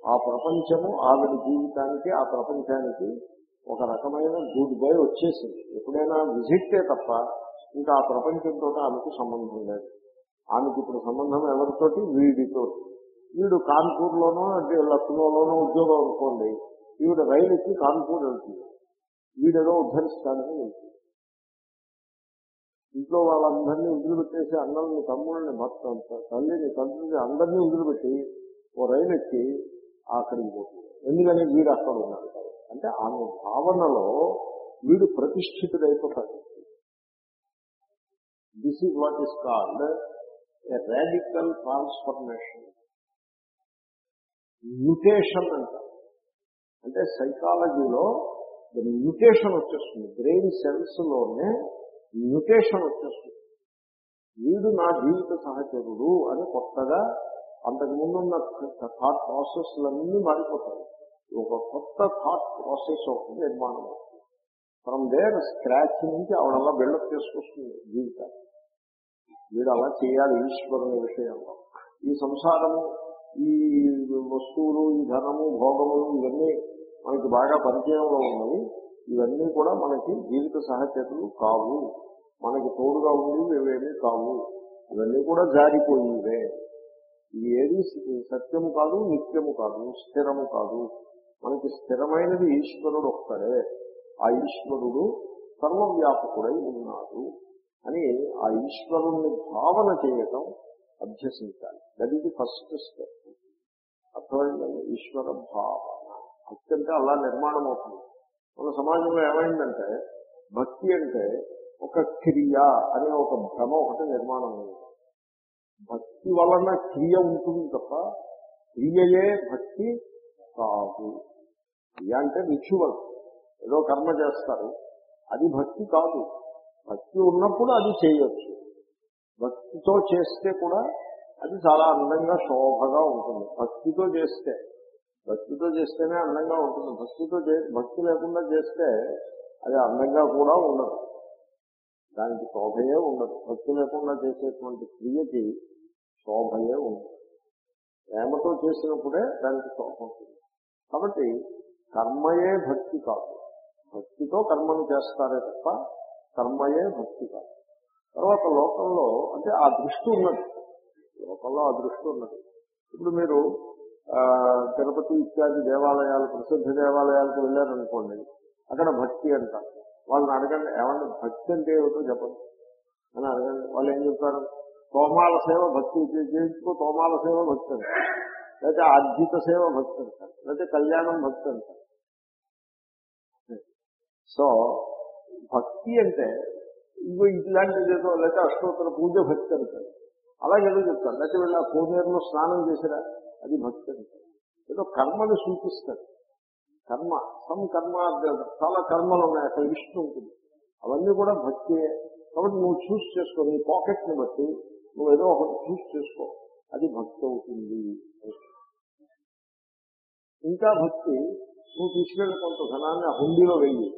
ఆ ప్రపంచము ఆవిడ జీవితానికి ఆ ప్రపంచానికి ఒక రకమైన గుడ్ బై వచ్చేసింది. ఎప్పుడైనా విజిట్టే తప్ప ఇంకా ఆ ప్రపంచంతో ఆమెకు సంబంధం లేదు. ఆమెకి ఇప్పుడు సంబంధం ఎవరితోటి? వీడితో వీడు కాన్పూర్లోనో అంటే లక్నోలోనో ఉద్యోగం అనుకోండి ఈవిడ రైలు ఎక్కి కాన్పూర్ వెళ్తుంది. వీడేదో ఉద్ధరిస్తాడని వెళ్తుంది. ఇంట్లో వాళ్ళందరినీ వదిలిపెట్టేసి అన్నల్ని తమ్ముళ్ళని భర్త తల్లిని తండ్రిని అందరినీ వదిలిపెట్టి ఓ రైలు ఎక్కి అక్కడికి పోతుంది. ఎందుకని? వీడు అక్కడ ఉన్నాడు. అంటే ఆమె భావనలో వీడు ప్రతిష్ఠితుడైపోతాడు. This is what is called a radical transformation mutation అంటారు అంటే సైకాలజీలో మ్యూటేషన్ వచ్చేస్తుంది. బ్రెయిన్ సెల్స్లోనే మ్యూటేషన్ వచ్చేస్తుంది. వీడు నా జీవిత సహచరుడు అని కొత్తగా అంతకుముందున్న థాట్ ప్రాసెస్లన్నీ మారిపోతాయి. ఒక కొత్త థాట్ ప్రాసెస్ ఒకటి నిర్మాణం అవుతుంది. ఫ్రమ్ దేర్ స్క్రాచ్ నుంచి ఆవిడలా బిల్డప్ చేసుకొస్తుంది జీవితాన్ని వీడు అలా చేయాలి ఈశ్వరుని విషయంలో. ఈ సంసారము ఈ వస్తువులు ఈ ధనము భోగములు ఇవన్నీ మనకి బాగా పరిచయంలో ఉన్నవి. ఇవన్నీ కూడా మనకి జీవిత సహచరులు కావు. మనకి తోడుగా ఉండి ఇవేమీ కావు. ఇవన్నీ కూడా జారిపోయివే ఇది ఏది సత్యము కాదు నిత్యము కాదు స్థిరము కాదు. మనకి స్థిరమైనది ఈశ్వరుడు ఒక్కడే. ఆ ఈశ్వరుడు సర్వవ్యాపకుడై ఉన్నాడు అని ఆ ఈశ్వరుణ్ణి భావన చేయటం అభ్యసించాలి. దట్ ఇది ఫస్ట్ స్టెప్ అర్థమైందండి? ఈశ్వర భావన. భక్తి అంటే అలా నిర్మాణం అవుతుంది. మన సమాజంలో ఏమైందంటే భక్తి అంటే ఒక క్రియ అనే ఒక భ్రమ ఒకటి నిర్మాణం అయింది. భక్తి వలన క్రియ ఉంటుంది తప్ప క్రియయే భక్తి కాదు. క్రియ అంటే రిచువల్ ఏదో కర్మ చేస్తారు. అది భక్తి కాదు. భక్తి ఉన్నప్పుడు అది చేయొచ్చు. భక్తితో చేస్తే కూడా అది చాలా అందంగా శోభగా ఉంటుంది. భక్తితో చేస్తే భక్తితో చేస్తేనే అందంగా ఉంటుంది. భక్తితో చే- భక్తి లేకుండా చేస్తే అది అందంగా కూడా ఉండదు. దానికి శోభయే ఉండదు. భక్తి లేకుండా చేసేటువంటి క్రియకి శోభయే ఉండదు. ప్రేమతో చేసినప్పుడే దానికి శోభ ఉంటుంది. కాబట్టి కర్మయే భక్తి కాదు. భక్తితో కర్మను చేస్తారే తప్ప కర్మయే భక్తి కాదు. తర్వాత లోకంలో అంటే ఆ దృష్టి ఉన్నది. లోకంలో ఆ దృష్టి ఉన్నది. ఇప్పుడు మీరు ఆ, తిరుపతి ఇత్యాది దేవాలయాలు ప్రసిద్ధ దేవాలయాలకు వెళ్ళారనుకోండి అక్కడ భక్తి అంటారు. వాళ్ళని అడగండి ఏమన్నా భక్తి అంటే ఏమిటో చెప్పండి. అని అడగండి. వాళ్ళు ఏం చెప్తారు? తోమాల సేవ భక్తి చేయించుకో తోమాల సేవ భక్తి అంటారు. లేకపోతే ఆర్జిత సేవ భక్తి అంటారు లేకపోతే కళ్యాణం భక్తి అంటారు. సో భక్తి అంటే ఇంకో ఇట్లాంటిది ఏదో లేకపోతే అష్టోత్తర పూజ భక్తి అంటారు. అలాగేదో చెప్తారు లేకపోతే వీళ్ళు ఆ కోనేరులో స్నానం చేసిరా అది భక్తి అంటారు. ఏదో కర్మను సూచిస్తారు. కర్మ సమ్ కర్మ చాలా కర్మలు ఉన్నాయి అక్కడ లిస్ట్ ఉంటుంది. అవన్నీ కూడా భక్తియే కాబట్టి నువ్వు చూస్ చేసుకో నీ పాకెట్ని బట్టి నువ్వు ఏదో ఒకటి చూస్ చేసుకో అది భక్తి అవుతుంది. ఇంకా భక్తి. నువ్వు తీసుకెళ్ళి కొంత ధనాన్ని హుండీలో వెయ్యి.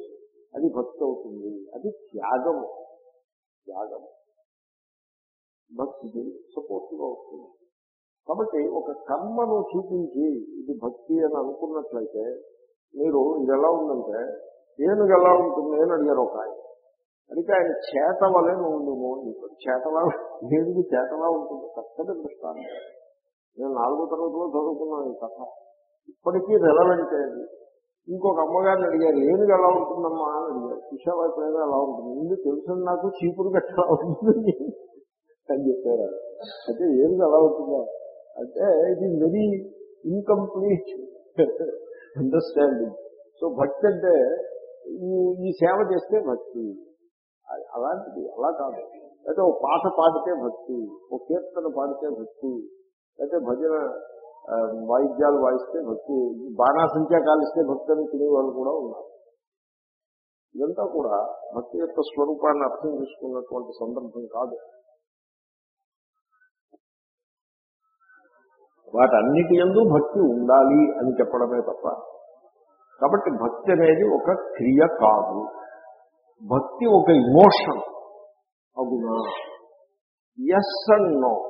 అది భక్తి అవుతుంది. అది త్యాగము. త్యాగము. భక్తికి సపోర్ట్గా అవుతుంది కాబట్టి ఒక కర్మను చూపించి ఇది భక్తి అని అనుకున్నట్లయితే మీరు ఇది ఎలా ఉందంటే ఏనుగు ఎలా ఉంటుంది? అని అడిగారు ఒక ఆయన. అడిగితే ఆయన చేత వలె అని చెప్పాడు. చేతలా ఏనుగు చేతలా ఉంటుంది? చక్కటి దృష్టాంతం. నేను నాలుగో తరగతిలో చదువుకున్నాను ఈ కథ ఇప్పటికీ రెలవెంట్ అది. ఇంకొక అమ్మగారిని అడిగారు ఏనుగు ఎలా ఉంటుందమ్మా? అని అడిగారు. చూసావా ఎప్పుడైనా ఎలా ఉంటుంది? ముందు తెలుసు నాకు చీపురు గట్ట ఉంటుంది? అని చెప్పారు అయితే ఏనుగు ఎలా ఉంటుందా. అంటే ఇది వెరీ ఇన్కంప్లీట్ అండర్స్టాండింగ్ సో భక్తి అంటే ఈ- ఈ సేవ చేస్తే భక్తి. అలాంటిది అలా కాదు. అయితే ఓ పాట పాడితే భక్తి ఒక కీర్తన పాడితే భక్తి అయితే భజన వాయిద్యాలు వాయిస్తే భక్తి బాణాసంఖ్య కాలిస్తే భక్తి అని తినేవాళ్ళు కూడా ఉన్నారు. ఇదంతా కూడా భక్తి యొక్క స్వరూపాన్ని అర్థం చేసుకున్నటువంటి సందర్భం కాదు. వాటన్నిటి ఎందు భక్తి ఉండాలి అని చెప్పడమే తప్ప కాబట్టి భక్తి అనేది ఒక క్రియ కాదు. భక్తి ఒక ఇమోషన్ అవునా? ఎస్ అండ్ నో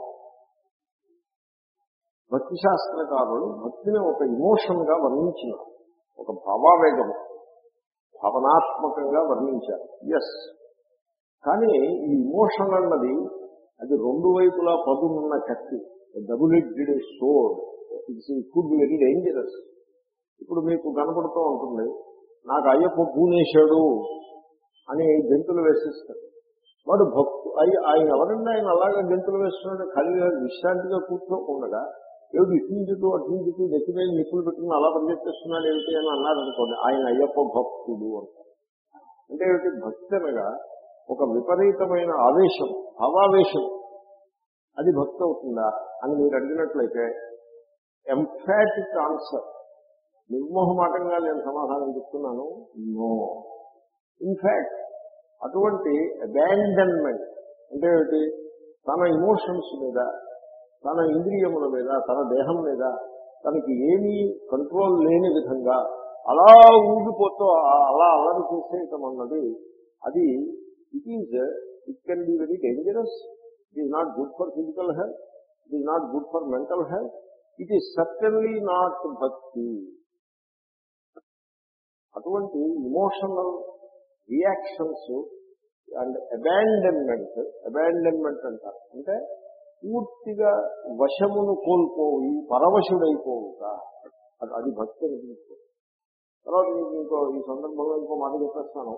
భక్తి శాస్త్రకారులు భక్తిని ఒక ఇమోషన్గా వర్ణించినారు ఒక భావావేగము భావనాత్మకంగా వర్ణించారు ఎస్ కానీ ఈ ఇమోషన్ అన్నది అది రెండు వైపులా పదునున్న కత్తి double edged sword it's could very dangerous ఇప్పుడు మీకు కనపడుతూ ఉంటుంది నాకు అయ్యప్ప పూనేశాడు అని గెంతులు వేసిస్తారు. వాడు భక్తు అయ్యి ఆయన ఎవరండి? ఆయన అలాగే గెంతులు వేస్తున్నాడు. ఖాళీగా విశ్రాంతిగా కూర్చోకుండగా ఏమిటి? ఇటు అటు నుంచి దక్కి మీద నిప్పులు పెట్టుకుని అలా పనిచేస్తున్నాడు ఏమిటి అని అన్నారనుకోండి ఆయన అయ్యప్ప భక్తుడు అంటారు అంటే ఏమిటి? భక్తి అనగా ఒక విపరీతమైన ఆవేశం భావావేశం. అది భక్తి అవుతుందా అని మీరు అడిగినట్లయితే ఎంఫాటిక్ ఆన్సర్ నిర్మోహమాటంగా నేను సమాధానం చెప్తున్నాను నో ఇన్ఫాక్ట్ అటువంటి అబాండన్మెంట్ అంటే ఏమిటి? తన ఇమోషన్స్ మీద తన ఇంద్రియముల మీద తన దేహం మీద తనకి ఏమీ కంట్రోల్ లేని విధంగా అలా ఊగిపోతూ అలా అల్లరి చేసేయటం అన్నది అది it is it can be very dangerous it is not good for physical health it is not good for mental health it is certainly not భక్తి అటువంటి emotional reactions and abandonment abandonment అంటారు. అంటే పూర్తిగా వశమును కోల్పోయి పరవశుడైపోవుట. అది అది భక్తి అనిపించుకో తర్వాత మీకు ఇంకో ఈ సందర్భంలో ఇంకో మాట చెప్పేస్తాను.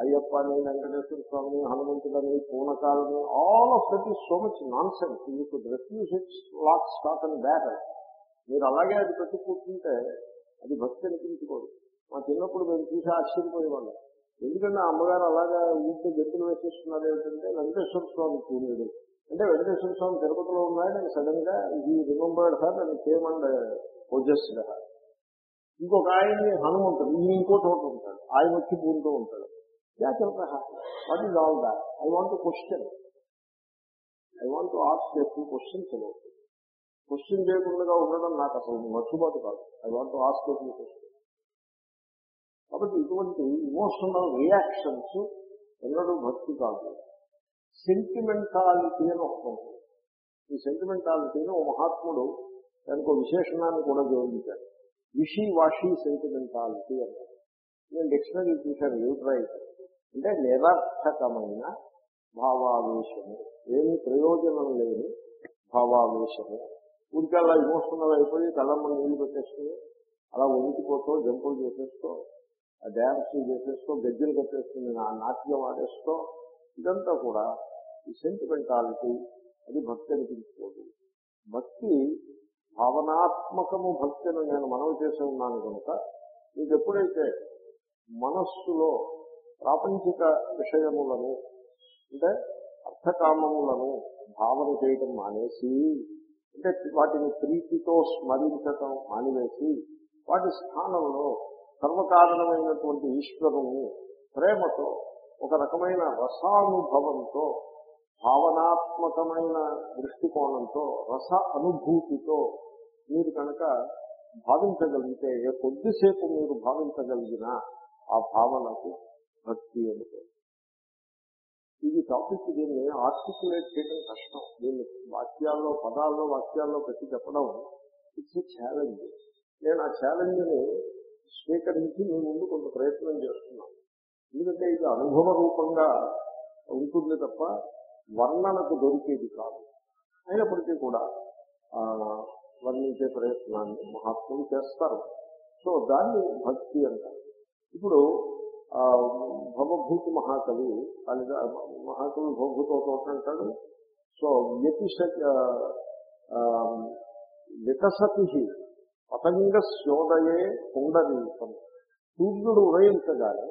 అయ్యప్పని వెంకటేశ్వర స్వామిని హనుమంతుడని పూనకాలని all of that is so much nonsense మీకు refuge it's lock stock and barrel మీరు అలాగే అది పెట్టి కూర్చుంటే అది భక్తి అనిపించుకోదు. మా చిన్నప్పుడు మేము చూసి ఆశ్చర్యపోయేవాళ్ళం. ఎందుకంటే ఆ అమ్మగారు అలాగా ఇంటి గెంతులు వేసేస్తున్నారు ఏంటంటే వెంకటేశ్వర స్వామి పూర్ణుడు అంటే వెంకటేశ్వర స్వామి తిరుపతిలో ఉన్నాడు నేను సడన్గా ఇది రిమంబర్డ్ సార్ అని కేమ్ అండ్ పొజెస్డ్ ఇంకొక ఆయన హనుమంతుడు ఈయన ఇంకో చోట ఉంటాడు ఆయన వచ్చి పూనుతూ ఉంటాడు. యా చెప్ప what is all that I want question I want ask ఎక్కువ క్వశ్చన్స్ క్వశ్చన్ చేయకుండా ఉండడం నాకు అసలు మర్చిపోతు కాదు. ఐ వాంట్ ఆస్క్ ఎక్కువ క్వశ్చన్ కాబట్టి ఇటువంటి ఇమోషనల్ రియాక్షన్స్ ఎన్నడూ భక్తి కాదు. సెంటిమెంటాలిటీ అని ఒకటి ఈ సెంటిమెంటాలిటీని ఓ మహాత్ముడు దానికి ఒక విశేషణాన్ని కూడా జోడించాడు. విషీ వాషీ సెంటిమెంటాలిటీ అన్నారు నేను డిక్షనరీ చూశాను యూట్రైట్ అంటే నిరర్థకమైన భావావేశము. ఏమి ప్రయోజనం లేని భావావేశము. ఊరికి అలా ఇమోషనల్ అయిపోయి కళ్ళమ్మ నీళ్ళు పెట్టేసుకుని అలా వణికిపోతూ జంపులు చేసేస్తూ డ్యాన్స్ చేసేస్తూ గజ్జలు కట్టేస్తుంది నా నాట్యం ఆడేస్తూ ఇదంతా కూడా ఈ సెంటిమెంటాలిటీ అది భక్తి అనిపించుకోదు. భక్తి భావనాత్మకము భక్తిని నేను మనవి చేసి ఉన్నాను కనుక మీకు ఎప్పుడైతే మనస్సులో ప్రాపంచిక విషయములను అంటే అర్థకామములను భావన చేయడం మానేసి అంటే వాటిని ప్రీతితో స్మరించటం మానివేసి వాటి స్థానంలో సర్వకారణమైనటువంటి ఈశ్వరుని ప్రేమతో ఒక రకమైన రసానుభవంతో భావనాత్మకమైన దృష్టికోణంతో రస అనుభూతితో మీరు కనుక భావించగలిగితే ఏ కొద్దిసేపు మీరు భావించగలిగినా ఆ భావనకు భక్తి అనుకో ఇది టాపిక్ దీన్ని ఆర్టికులేట్ చేయడం కష్టం. దీన్ని వాక్యాల్లో పదాల్లో వాక్యాల్లో పెట్టి చెప్పడం ఇట్స్ ఛాలెంజ్. నేను ఆ ఛాలెంజ్ని స్వీకరించి మీ ముందు కొంత ప్రయత్నం చేస్తున్నాను. ఎందుకంటే ఇది అనుభవ రూపంగా ఉంటుంది తప్ప వర్ణనకు దొరికేది కాదు. అయినప్పటికీ కూడా వర్ణించే ప్రయత్నాన్ని మహాత్ములు చేస్తారు. సో దాన్ని భక్తి అంటారు. ఇప్పుడు భవభూతి మహాకవి కాళిదా మహాకవి భవభూతి ఒక అంటాడు. సో వ్యతిష వికసతి పతంగ శోదయే కుండరీపం సూర్యుడు ఉదయించగానే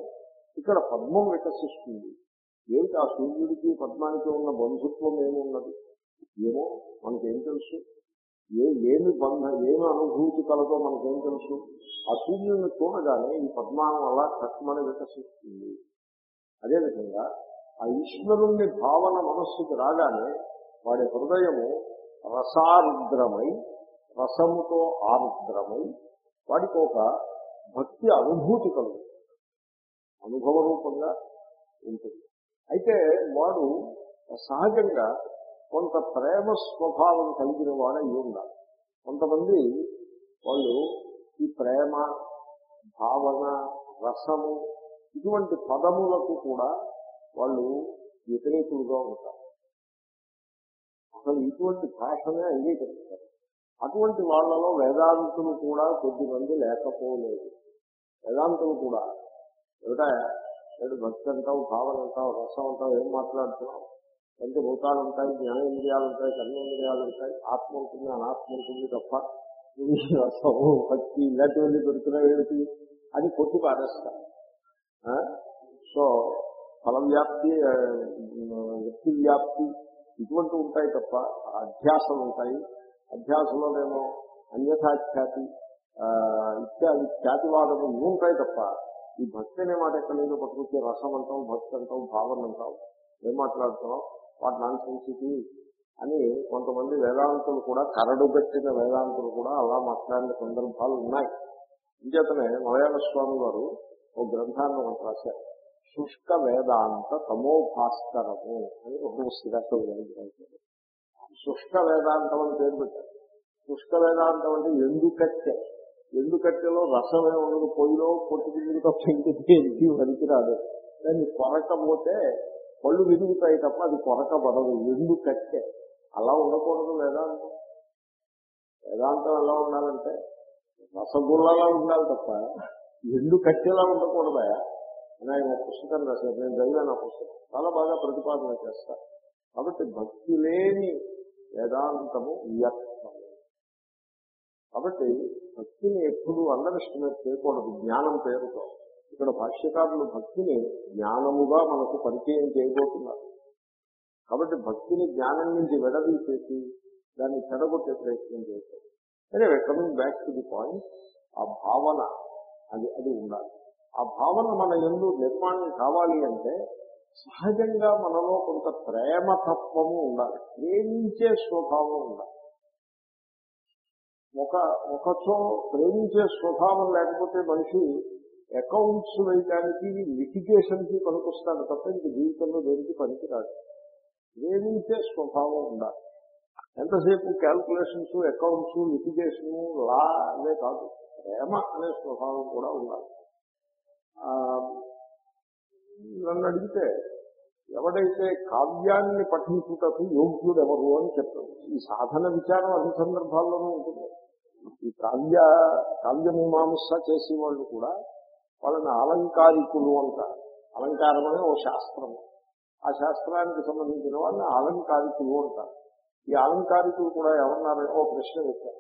ఇక్కడ పద్మం వికసిస్తుంది. ఏమిటి ఆ సూర్యుడికి పద్మానికి ఉన్న బంధుత్వం ఏమున్నది? ఏమో మనకేం తెలుసు? ఏ ఏమి బంధ ఏమి అనుభూతి కలదో మనకేం తెలుసు? ఆ సూర్యుడిని చూడగానే ఈ పద్మానం అలా కట్మని వికసిస్తుంది. అదేవిధంగా ఆ ఈశ్వరుణ్ణి భావన మనస్సుకి రాగానే వాడి హృదయము రసారుద్రమై రసముతో ఆరుద్రమై వాడికి ఒక భక్తి అనుభూతి కలుగుతుంది. అనుభవ రూపంగా ఉంటుంది. అయితే వాడు సహజంగా కొంత ప్రేమ స్వభావం కలిగిన వాడై ఉండాలి. కొంతమంది వాళ్ళు ఈ ప్రేమ భావన రసము ఇటువంటి పదములకు కూడా వాళ్ళు వ్యతిరేకులుగా ఉంటారు. అసలు ఇటువంటి భాషనే అంగీకరిస్తారు. అటువంటి వాళ్ళలో వేదాంతులు కూడా కొద్దిమంది లేకపోలేదు. వేదాంతులు కూడా ఏమిటా? ఏడు భక్తి అంటావు భావన అంటావు రసం అంటావు ఏం మాట్లాడుతున్నావు? పంచభూతాలు ఉంటాయి జ్ఞానేంద్రియాలు ఉంటాయి కర్మేంద్రియాలు ఉంటాయి ఆత్మ ఉంటుంది అనాత్మ ఉంటుంది తప్ప ఇది రసము భక్తి ఇలాంటివన్నీ దొరుకుతున్నాయి ఏమిటి? అని కొట్టు పారేస్తారు సో ఫలవ్యాప్తి వ్యక్తి వ్యాప్తి ఇటువంటి ఉంటాయి తప్ప అధ్యాసలు ఉంటాయి. అధ్యాసంలోనేమో అన్యథాఖ్యాతి ఇత్యాది ఖ్యాతివాదము ఇవి ఉంటాయి తప్ప ఈ భక్తి అనే మాట ఎక్కడ లేదో పట్టుకొచ్చే రసం అంటాం భక్తి అంటాం భావన అంటాం. ఏం మాట్లాడుతున్నాం? వాటి నాన్ సెన్సిటీ అని కొంతమంది వేదాంతులు కూడా కరడుగట్టిన వేదాంతులు కూడా అలా మాట్లాడిన సందర్భాలు ఉన్నాయి. ఇంకేతనే మలయాళ స్వామి వారు ఒక గ్రంథాన్ని ఒకటి రాశారు. శుష్క వేదాంత తమోభాస్కరము అని ఒక పుస్తకం శుష్క వేదాంతం అని పేరు పెట్టారు. శుష్క వేదాంతం అంటే ఎందుకట్టే? ఎందుకట్టెలో రసమే ఉండదు. పొయ్యిలో పొట్టు దిగుడు తప్ప వరికి రాదు దాన్ని కొరకపోతే పళ్ళు విరుగుతాయి తప్ప అది కొరకబడదు. ఎందుకట్టె అలా ఉండకూడదు వేదాంతం. వేదాంతం ఎలా ఉండాలంటే రసగుల్లలా ఉండాలి తప్ప ఎండు కట్టెలా ఉండకూడదా? అని ఆయన పుస్తకం రాశారు నేను చదివాను ఆ పుస్తకం. చాలా బాగా ప్రతిపాదన చేస్తా. కాబట్టి భక్తి లేని వేదాంతము వ్యర్థ కాబట్టి భక్తిని ఎప్పుడు అండర్ ఎస్టిమేట్ చేయకూడదు. జ్ఞానం పేరుతో. ఇక్కడ భాష్యకారులు భక్తిని జ్ఞానముగా మనకు పరిచయం చేయబోతున్నారు. కాబట్టి భక్తిని జ్ఞానం నుంచి విడదీసేసి దాన్ని చెడగొట్టే ప్రయత్నం చేశారు అదే coming back to the point ఆ భావన అది అది ఉండాలి. ఆ భావన మన ఎందు నిర్మాణం కావాలి అంటే సహజంగా మనలో కొంత ప్రేమతత్వము ఉండాలి. ప్రేమించే స్వభావం ఉండాలి. ఒక ఒకచో ప్రేమించే స్వభావం లేకపోతే మనిషి అకౌంట్స్ వేయడానికి లిటిగేషన్కి కి పనికొస్తాడు తప్ప ఇంక జీవితంలో దేనికి పనికిరాడు. ప్రేమించే స్వభావం ఉండాలి. ఎంతసేపు క్యాల్కులేషన్స్ అకౌంట్స్ లిటిగేషన్ లా అనే కాదు ప్రేమ అనే స్వభావం కూడా ఉండాలి. నన్ను అడిగితే ఎవడైతే కావ్యాన్ని పఠించుటకు యోగ్యుడు ఎవరు అని చెప్తాడు ఈ సాధన విచారం అన్ని సందర్భాల్లోనూ ఉంటుంది. ఈ కావ్య కావ్యమీమాంస చేసే వాళ్ళు కూడా వాళ్ళని అలంకారికులు అంటారు అలంకారం అనే ఓ శాస్త్రం ఆ శాస్త్రానికి సంబంధించిన వాళ్ళని అలంకారికులు అంటారు. ఈ అలంకారికులు కూడా ఎవరన్నారని ఓ ప్రశ్న పెట్టారు.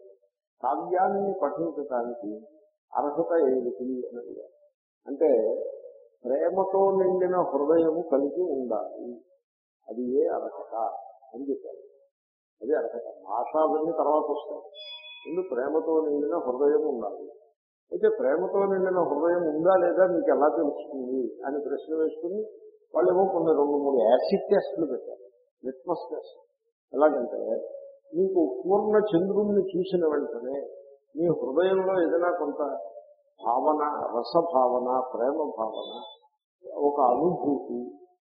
కావ్యాన్ని పఠించడానికి అర్హత ఏమిటి అని అడిగారు. అంటే ప్రేమతో నిండిన హృదయము కలిగి ఉండాలి. అది ఏ అర్హత అని చెప్పారు. అది అర్హత. భాష అవన్నీ తర్వాత వస్తాయి. ముందు ప్రేమతో నిండిన హృదయం ఉండాలి. అయితే ప్రేమతో నిండిన హృదయం ఉందా లేదా మీకు ఎలా తెలుస్తుంది అని ప్రశ్న వేసుకుని వాళ్ళేమో కొన్ని రెండు మూడు యాసిడ్ టెస్ట్లు పెట్టారు. Litmus test. ఎలాగంటే మీకు పూర్ణ చంద్రుణ్ణి చూసిన వెంటనే మీ హృదయంలో ఏదైనా కొంత భావన రసభావన ప్రేమ భావన ఒక అనుభూతి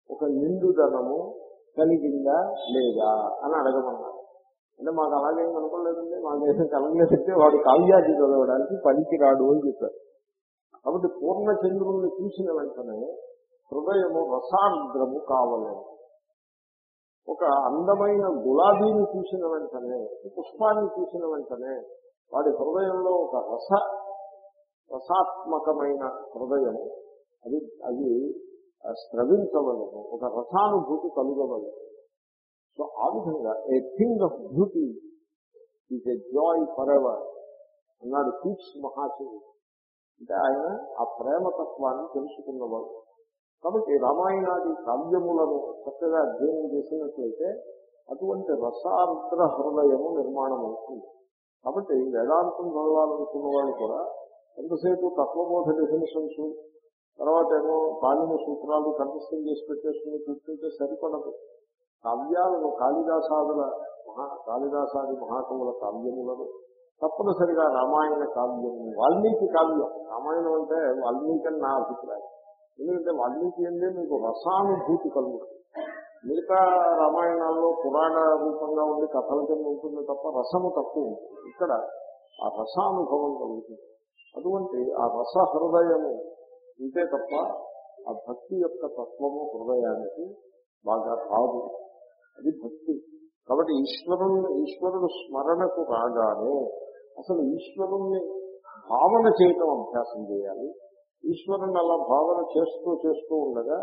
ఒక నిండుదనము కలిగిందా లేదా అని అడగమన్నారు. అంటే మాకు అలాగేం అనుకోలేదండి. మాకేం కలగలేదంటే వాడు కావ్యాది చదవడానికి పనికిరాడు అని చెప్పారు. కాబట్టి పూర్ణ చంద్రుణ్ణి చూసిన వెంటనే హృదయము రసార్ద్రము కావలేదు ఒక అందమైన గులాబీని చూసిన వెంటనే పుష్పాన్ని చూసిన వెంటనే వాడి హృదయంలో ఒక రస రసాత్మకమైన హృదయము అది అది స్రవించవలము ఒక రసానుభూతి కలుగవలము సో ఆ విధంగా a thing of beauty is a joy forever అన్నాడు కీట్స్ మహాశివుడు. అంటే ఆయన ఆ ప్రేమతత్వాన్ని తెలుసుకున్నవాడు. కాబట్టి రామాయణాది కావ్యములను చక్కగా అధ్యయనం చేసినట్లయితే అటువంటి రసార్ద్ర హృదయము నిర్మాణం అవుతుంది. కాబట్టి వేదాంతం చదవాలనుకున్న వాళ్ళు కూడా ఎంతసేపు తత్వబోధ డెఫినేషన్స్ తర్వాత ఏమో పాలిన సూత్రాలు కంఠస్థం చేసి పెట్టేసుకుని కూర్చుంటే సరిపడదు. కావ్యాలను కాళిదాసాదుల మహా కాళిదాసాది మహాకవుల కావ్యములను తప్పనిసరిగా రామాయణ కావ్యము వాల్మీకి కావ్యం. రామాయణం అంటే వాల్మీకి అని నా అభిప్రాయం. ఎందుకంటే వాల్మీకి అంటే మీకు రసానుభూతి కలుగుతుంది. మిగతా రామాయణాల్లో పురాణ రూపంగా ఉండి కథల కింద ఉంటుంది తప్ప రసము తక్కువ ఉంటుంది. ఇక్కడ ఆ రసానుభవం కలుగుతుంది. అటువంటి ఆ రస హృదయము ఉంటే తప్ప ఆ భక్తి యొక్క తత్వము హృదయానికి బాగా రాదు. అది భక్తి. కాబట్టి ఈశ్వరుని ఈశ్వరుడు స్మరణకు రాగానే అసలు ఈశ్వరుణ్ణి భావన చేయటం అభ్యాసం చేయాలి. ఈశ్వరుని అలా భావన చేస్తూ చేస్తూ ఉండగా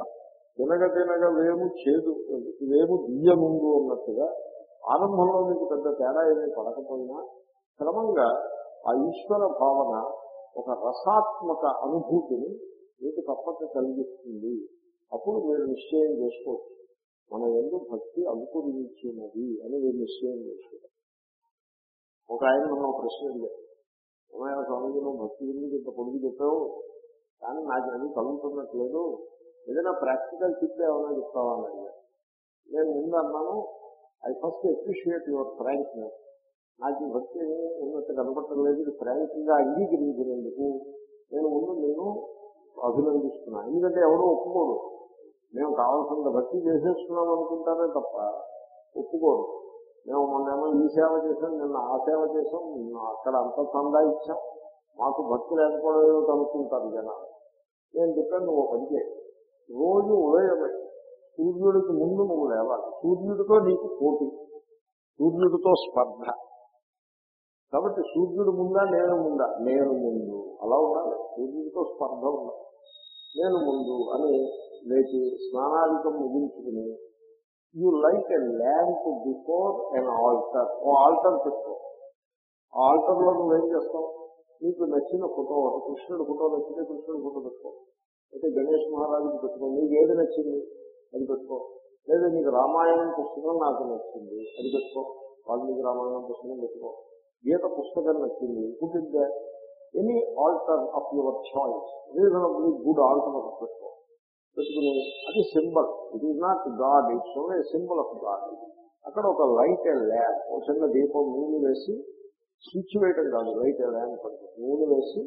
తినగ తినగ వేము చేదు వేము దియ్యముందు అన్నట్టుగా ఆరంభంలో మీకు పెద్ద తేడా ఏమీ పడకపోయినా క్రమంగా ఆ ఈశ్వర భావన ఒక రసాత్మక అనుభూతిని మీకు తప్పక కలిగిస్తుంది. అప్పుడు మీరు నిశ్చయం చేసుకోవచ్చు. మన ఎందు భక్తి అనుకూలించినది అని మీరు నిశ్చయం చేసుకోవాలి ఒక ఆయన మనం ప్రశ్న అడిగారు ఏమైనా స్వామిజీ నువ్వు భక్తి గురించి ఇంత పొడిగి చెప్పావు కానీ నాకు అది కలుగుతున్నట్లేదు. ఏదైనా ప్రాక్టికల్ టిప్ ఏమైనా చెప్తావా? అని అడిగారు. నేను ముందు అన్నాను I first appreciate your frankness నాకు ఈ భక్తి ఉన్నట్టు కనపడలేదు ఇది ఫ్రాంక్గా అంగీకరించినందుకు నేను ముందు నేను అభినందిస్తున్నాను ఎందుకంటే ఎవరో ఒప్పుకోడు మేము కావాల్సిన భక్తి చేసేస్తున్నాం అనుకుంటారే తప్ప ఒప్పుకోరు. మేము మొన్నేమో ఈ సేవ చేసాం నిన్న ఆ సేవ చేసాం అక్కడ అంత చందా ఇచ్చాం మాకు భక్తి లేకపోవడం అనుకుంటారు జనాలు? నేను చెప్పాను నువ్వు పనిచే రోజు ఉదయమే సూర్యుడికి ముందు నువ్వు లేవాలి. సూర్యుడితో నీకు పోటీ సూర్యుడితో స్పర్ధ. కాబట్టి సూర్యుడు ముందా నేను ముందా? నేను ముందు. అలా ఉండాలి. సూర్యుడితో స్పర్ధ ఉండాలి. నేను ముందు అని లేచి స్నానాధికం ముగించుకుని you like a lamp before an altar or altar పెట్టుకో ఆ ఆల్టర్లో నువ్వేం చేస్తావు? నీకు నచ్చిన ఫోటో ఒక కృష్ణుడి ఫోటో నచ్చితే కృష్ణుడి ఫోటో పెట్టుకో. అయితే గణేష్ మహారాజుకి పెట్టుకో. నీకు ఏది నచ్చింది? అది పెట్టుకో. లేదా నీకు రామాయణం పుస్తకం నాకు నచ్చింది? అది పెట్టుకో. వాల్మీకి రామాయణం పుస్తకం పెట్టుకో. గీత పుస్తకం నచ్చింది? పుట్టిందే any altar of your choice reasonable good altar పెట్టుకుని అది symbol. It is not God it's only symbol of God అక్కడ ఒక లైట్ అండ్ ల్యాంప్ ఒక చిన్న దీపం నూనె వేసి స్విచ్ వేయటం కాదు లైట్ అండ్ ల్యాంప్ అంటే నూనె వేసి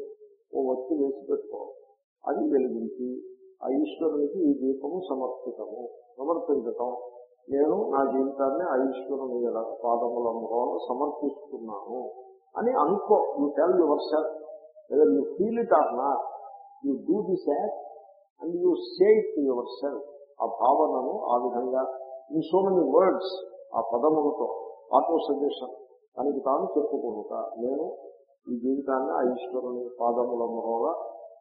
ఓ వత్తి వేసి పెట్టుకో అది వెలిగించి ఆ ఈశ్వరునికి ఈ దీపము సమర్పితము సమర్పించటం. నేను నా జీవితాన్ని ఆ ఈశ్వరుని గల పాదముల మూలంలో సమర్పిస్తున్నాను అని అనుకో. You tell yourself whether you feel it or not you do this act and you say to yourself ఆ భావనను ఆ విధంగా ఈ సో మెనీ వర్డ్స్ ఆ పదములతో ఆటో సజెషన్ దానికి తాను చెప్పుకుంటా నేను ఈ జీవితాన్ని ఆ ఈశ్వరుని పాదముల మహోగా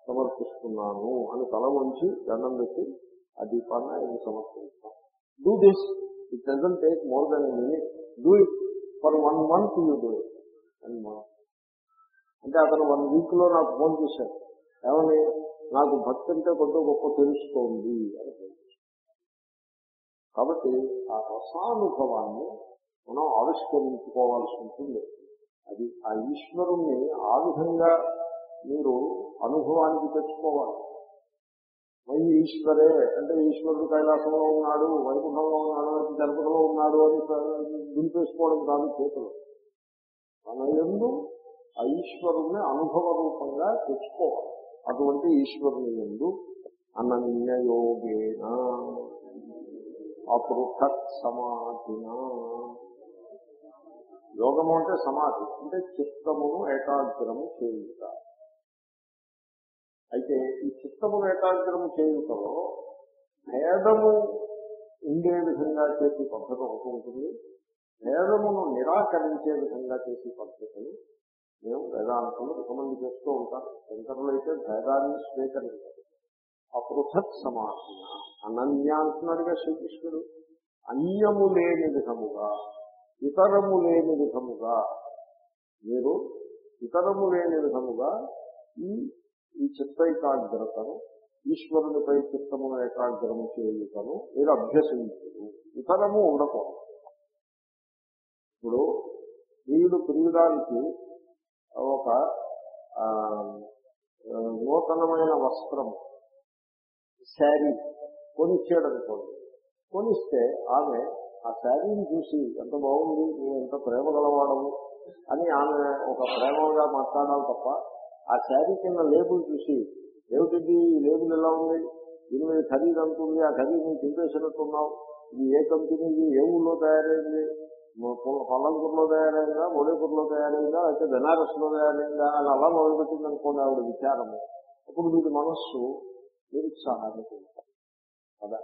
సమర్పిస్తున్నాను అని తల వంచి దండం పెట్టి ఆ దీపాన్ని ఆయన సమర్పిస్తాం do this it doesn't take more than minute do it for one month you do it and అంటే అతను వన్ వీక్లో నాకు ఫోన్ చేశాడు. ఏమని? నాకు భక్తి అంటే కొంత గొప్ప తెలుస్తోంది అని కాబట్టి ఆ రసానుభవాన్ని మనం ఆవిష్కరించుకోవాల్సి ఉంటుంది. అది ఆ ఈశ్వరుణ్ణి ఆ విధంగా మీరు అనుభవానికి తెచ్చుకోవాలి. మై ఈశ్వరే అంటే ఈశ్వరుడు కైలాసంలో ఉన్నాడు వైకుంఠంలో ఉన్నాడు జనపదలో ఉన్నాడు అని దుంపేసుకోవడం కాదు చేతులు. మన ఎందు ఆ ఈశ్వరుణ్ణి అనుభవ రూపంగా తెచ్చుకోవాలి. అటువంటి ఈశ్వరుని ముందు అనన్యయోగేన అపృథక్ సమాధిన. యోగము అంటే సమాధి అంటే చిత్తమును ఏకాగ్రము చేయుట. అయితే ఈ చిత్తమును ఏకాగ్రము చేయుటలో భేదము ఉండే విధంగా చేసే పద్ధతి ఒకటి ఉంటుంది. భేదమును నిరాకరించే విధంగా చేసే పద్ధతులు మేము వేదాంతంలో రికమెండ్ చేస్తూ ఉంటాం శంకరులు అయితే భేదాన్ని స్వీకరించారు. అపృథక్ సమాధిన అనన్య అంటున్నాడుగా శ్రీకృష్ణుడు అన్యము లేని విధముగా ఇతరము లేని విధముగా మీరు ఇతరము లేని విధముగా ఈ ఈ చిత్త ఏకాగ్రతను ఈశ్వరునిపై చిత్తమున ఏకాగ్రము చేయుటను మీరు అభ్యసించరు ఇతరము ఉండకూడదు. ఇప్పుడు ప్రియుడు ప్రియుడానికి ఒక నూతనమైన వస్త్రం శారీ కొనిచ్చాడనుకోండి. కొనిస్తే ఆమె ఆ శారీని చూసి ఎంత బాగుంది నువ్వు ఎంత ప్రేమ గలవాడము అని ఆమె ఒక ప్రేమగా మాట్లాడాలి తప్ప ఆ శారీ కింద లేబుల్ చూసి ఏమిటిది? ఈ లేబుల్ ఎలా ఉంది? దీని మీద ఖరీదు అంటుంది ఆ ఖరీదు నువ్వు చింపేసినట్టున్నావు? ఇది ఏ కంపెనీది? ఏ ఊళ్ళో తయారైంది? పల్లంకూరులో తయారైందా మోడేపూర్లో తయారైందా అయితే బెనారస్లో తయారైందా అని అలా మొదలుపెట్టింది అనుకోండి ఆవిడ విచారము. అప్పుడు వీడి మనస్సు నిరుత్సాహాన్ని పొందుతారు కదా?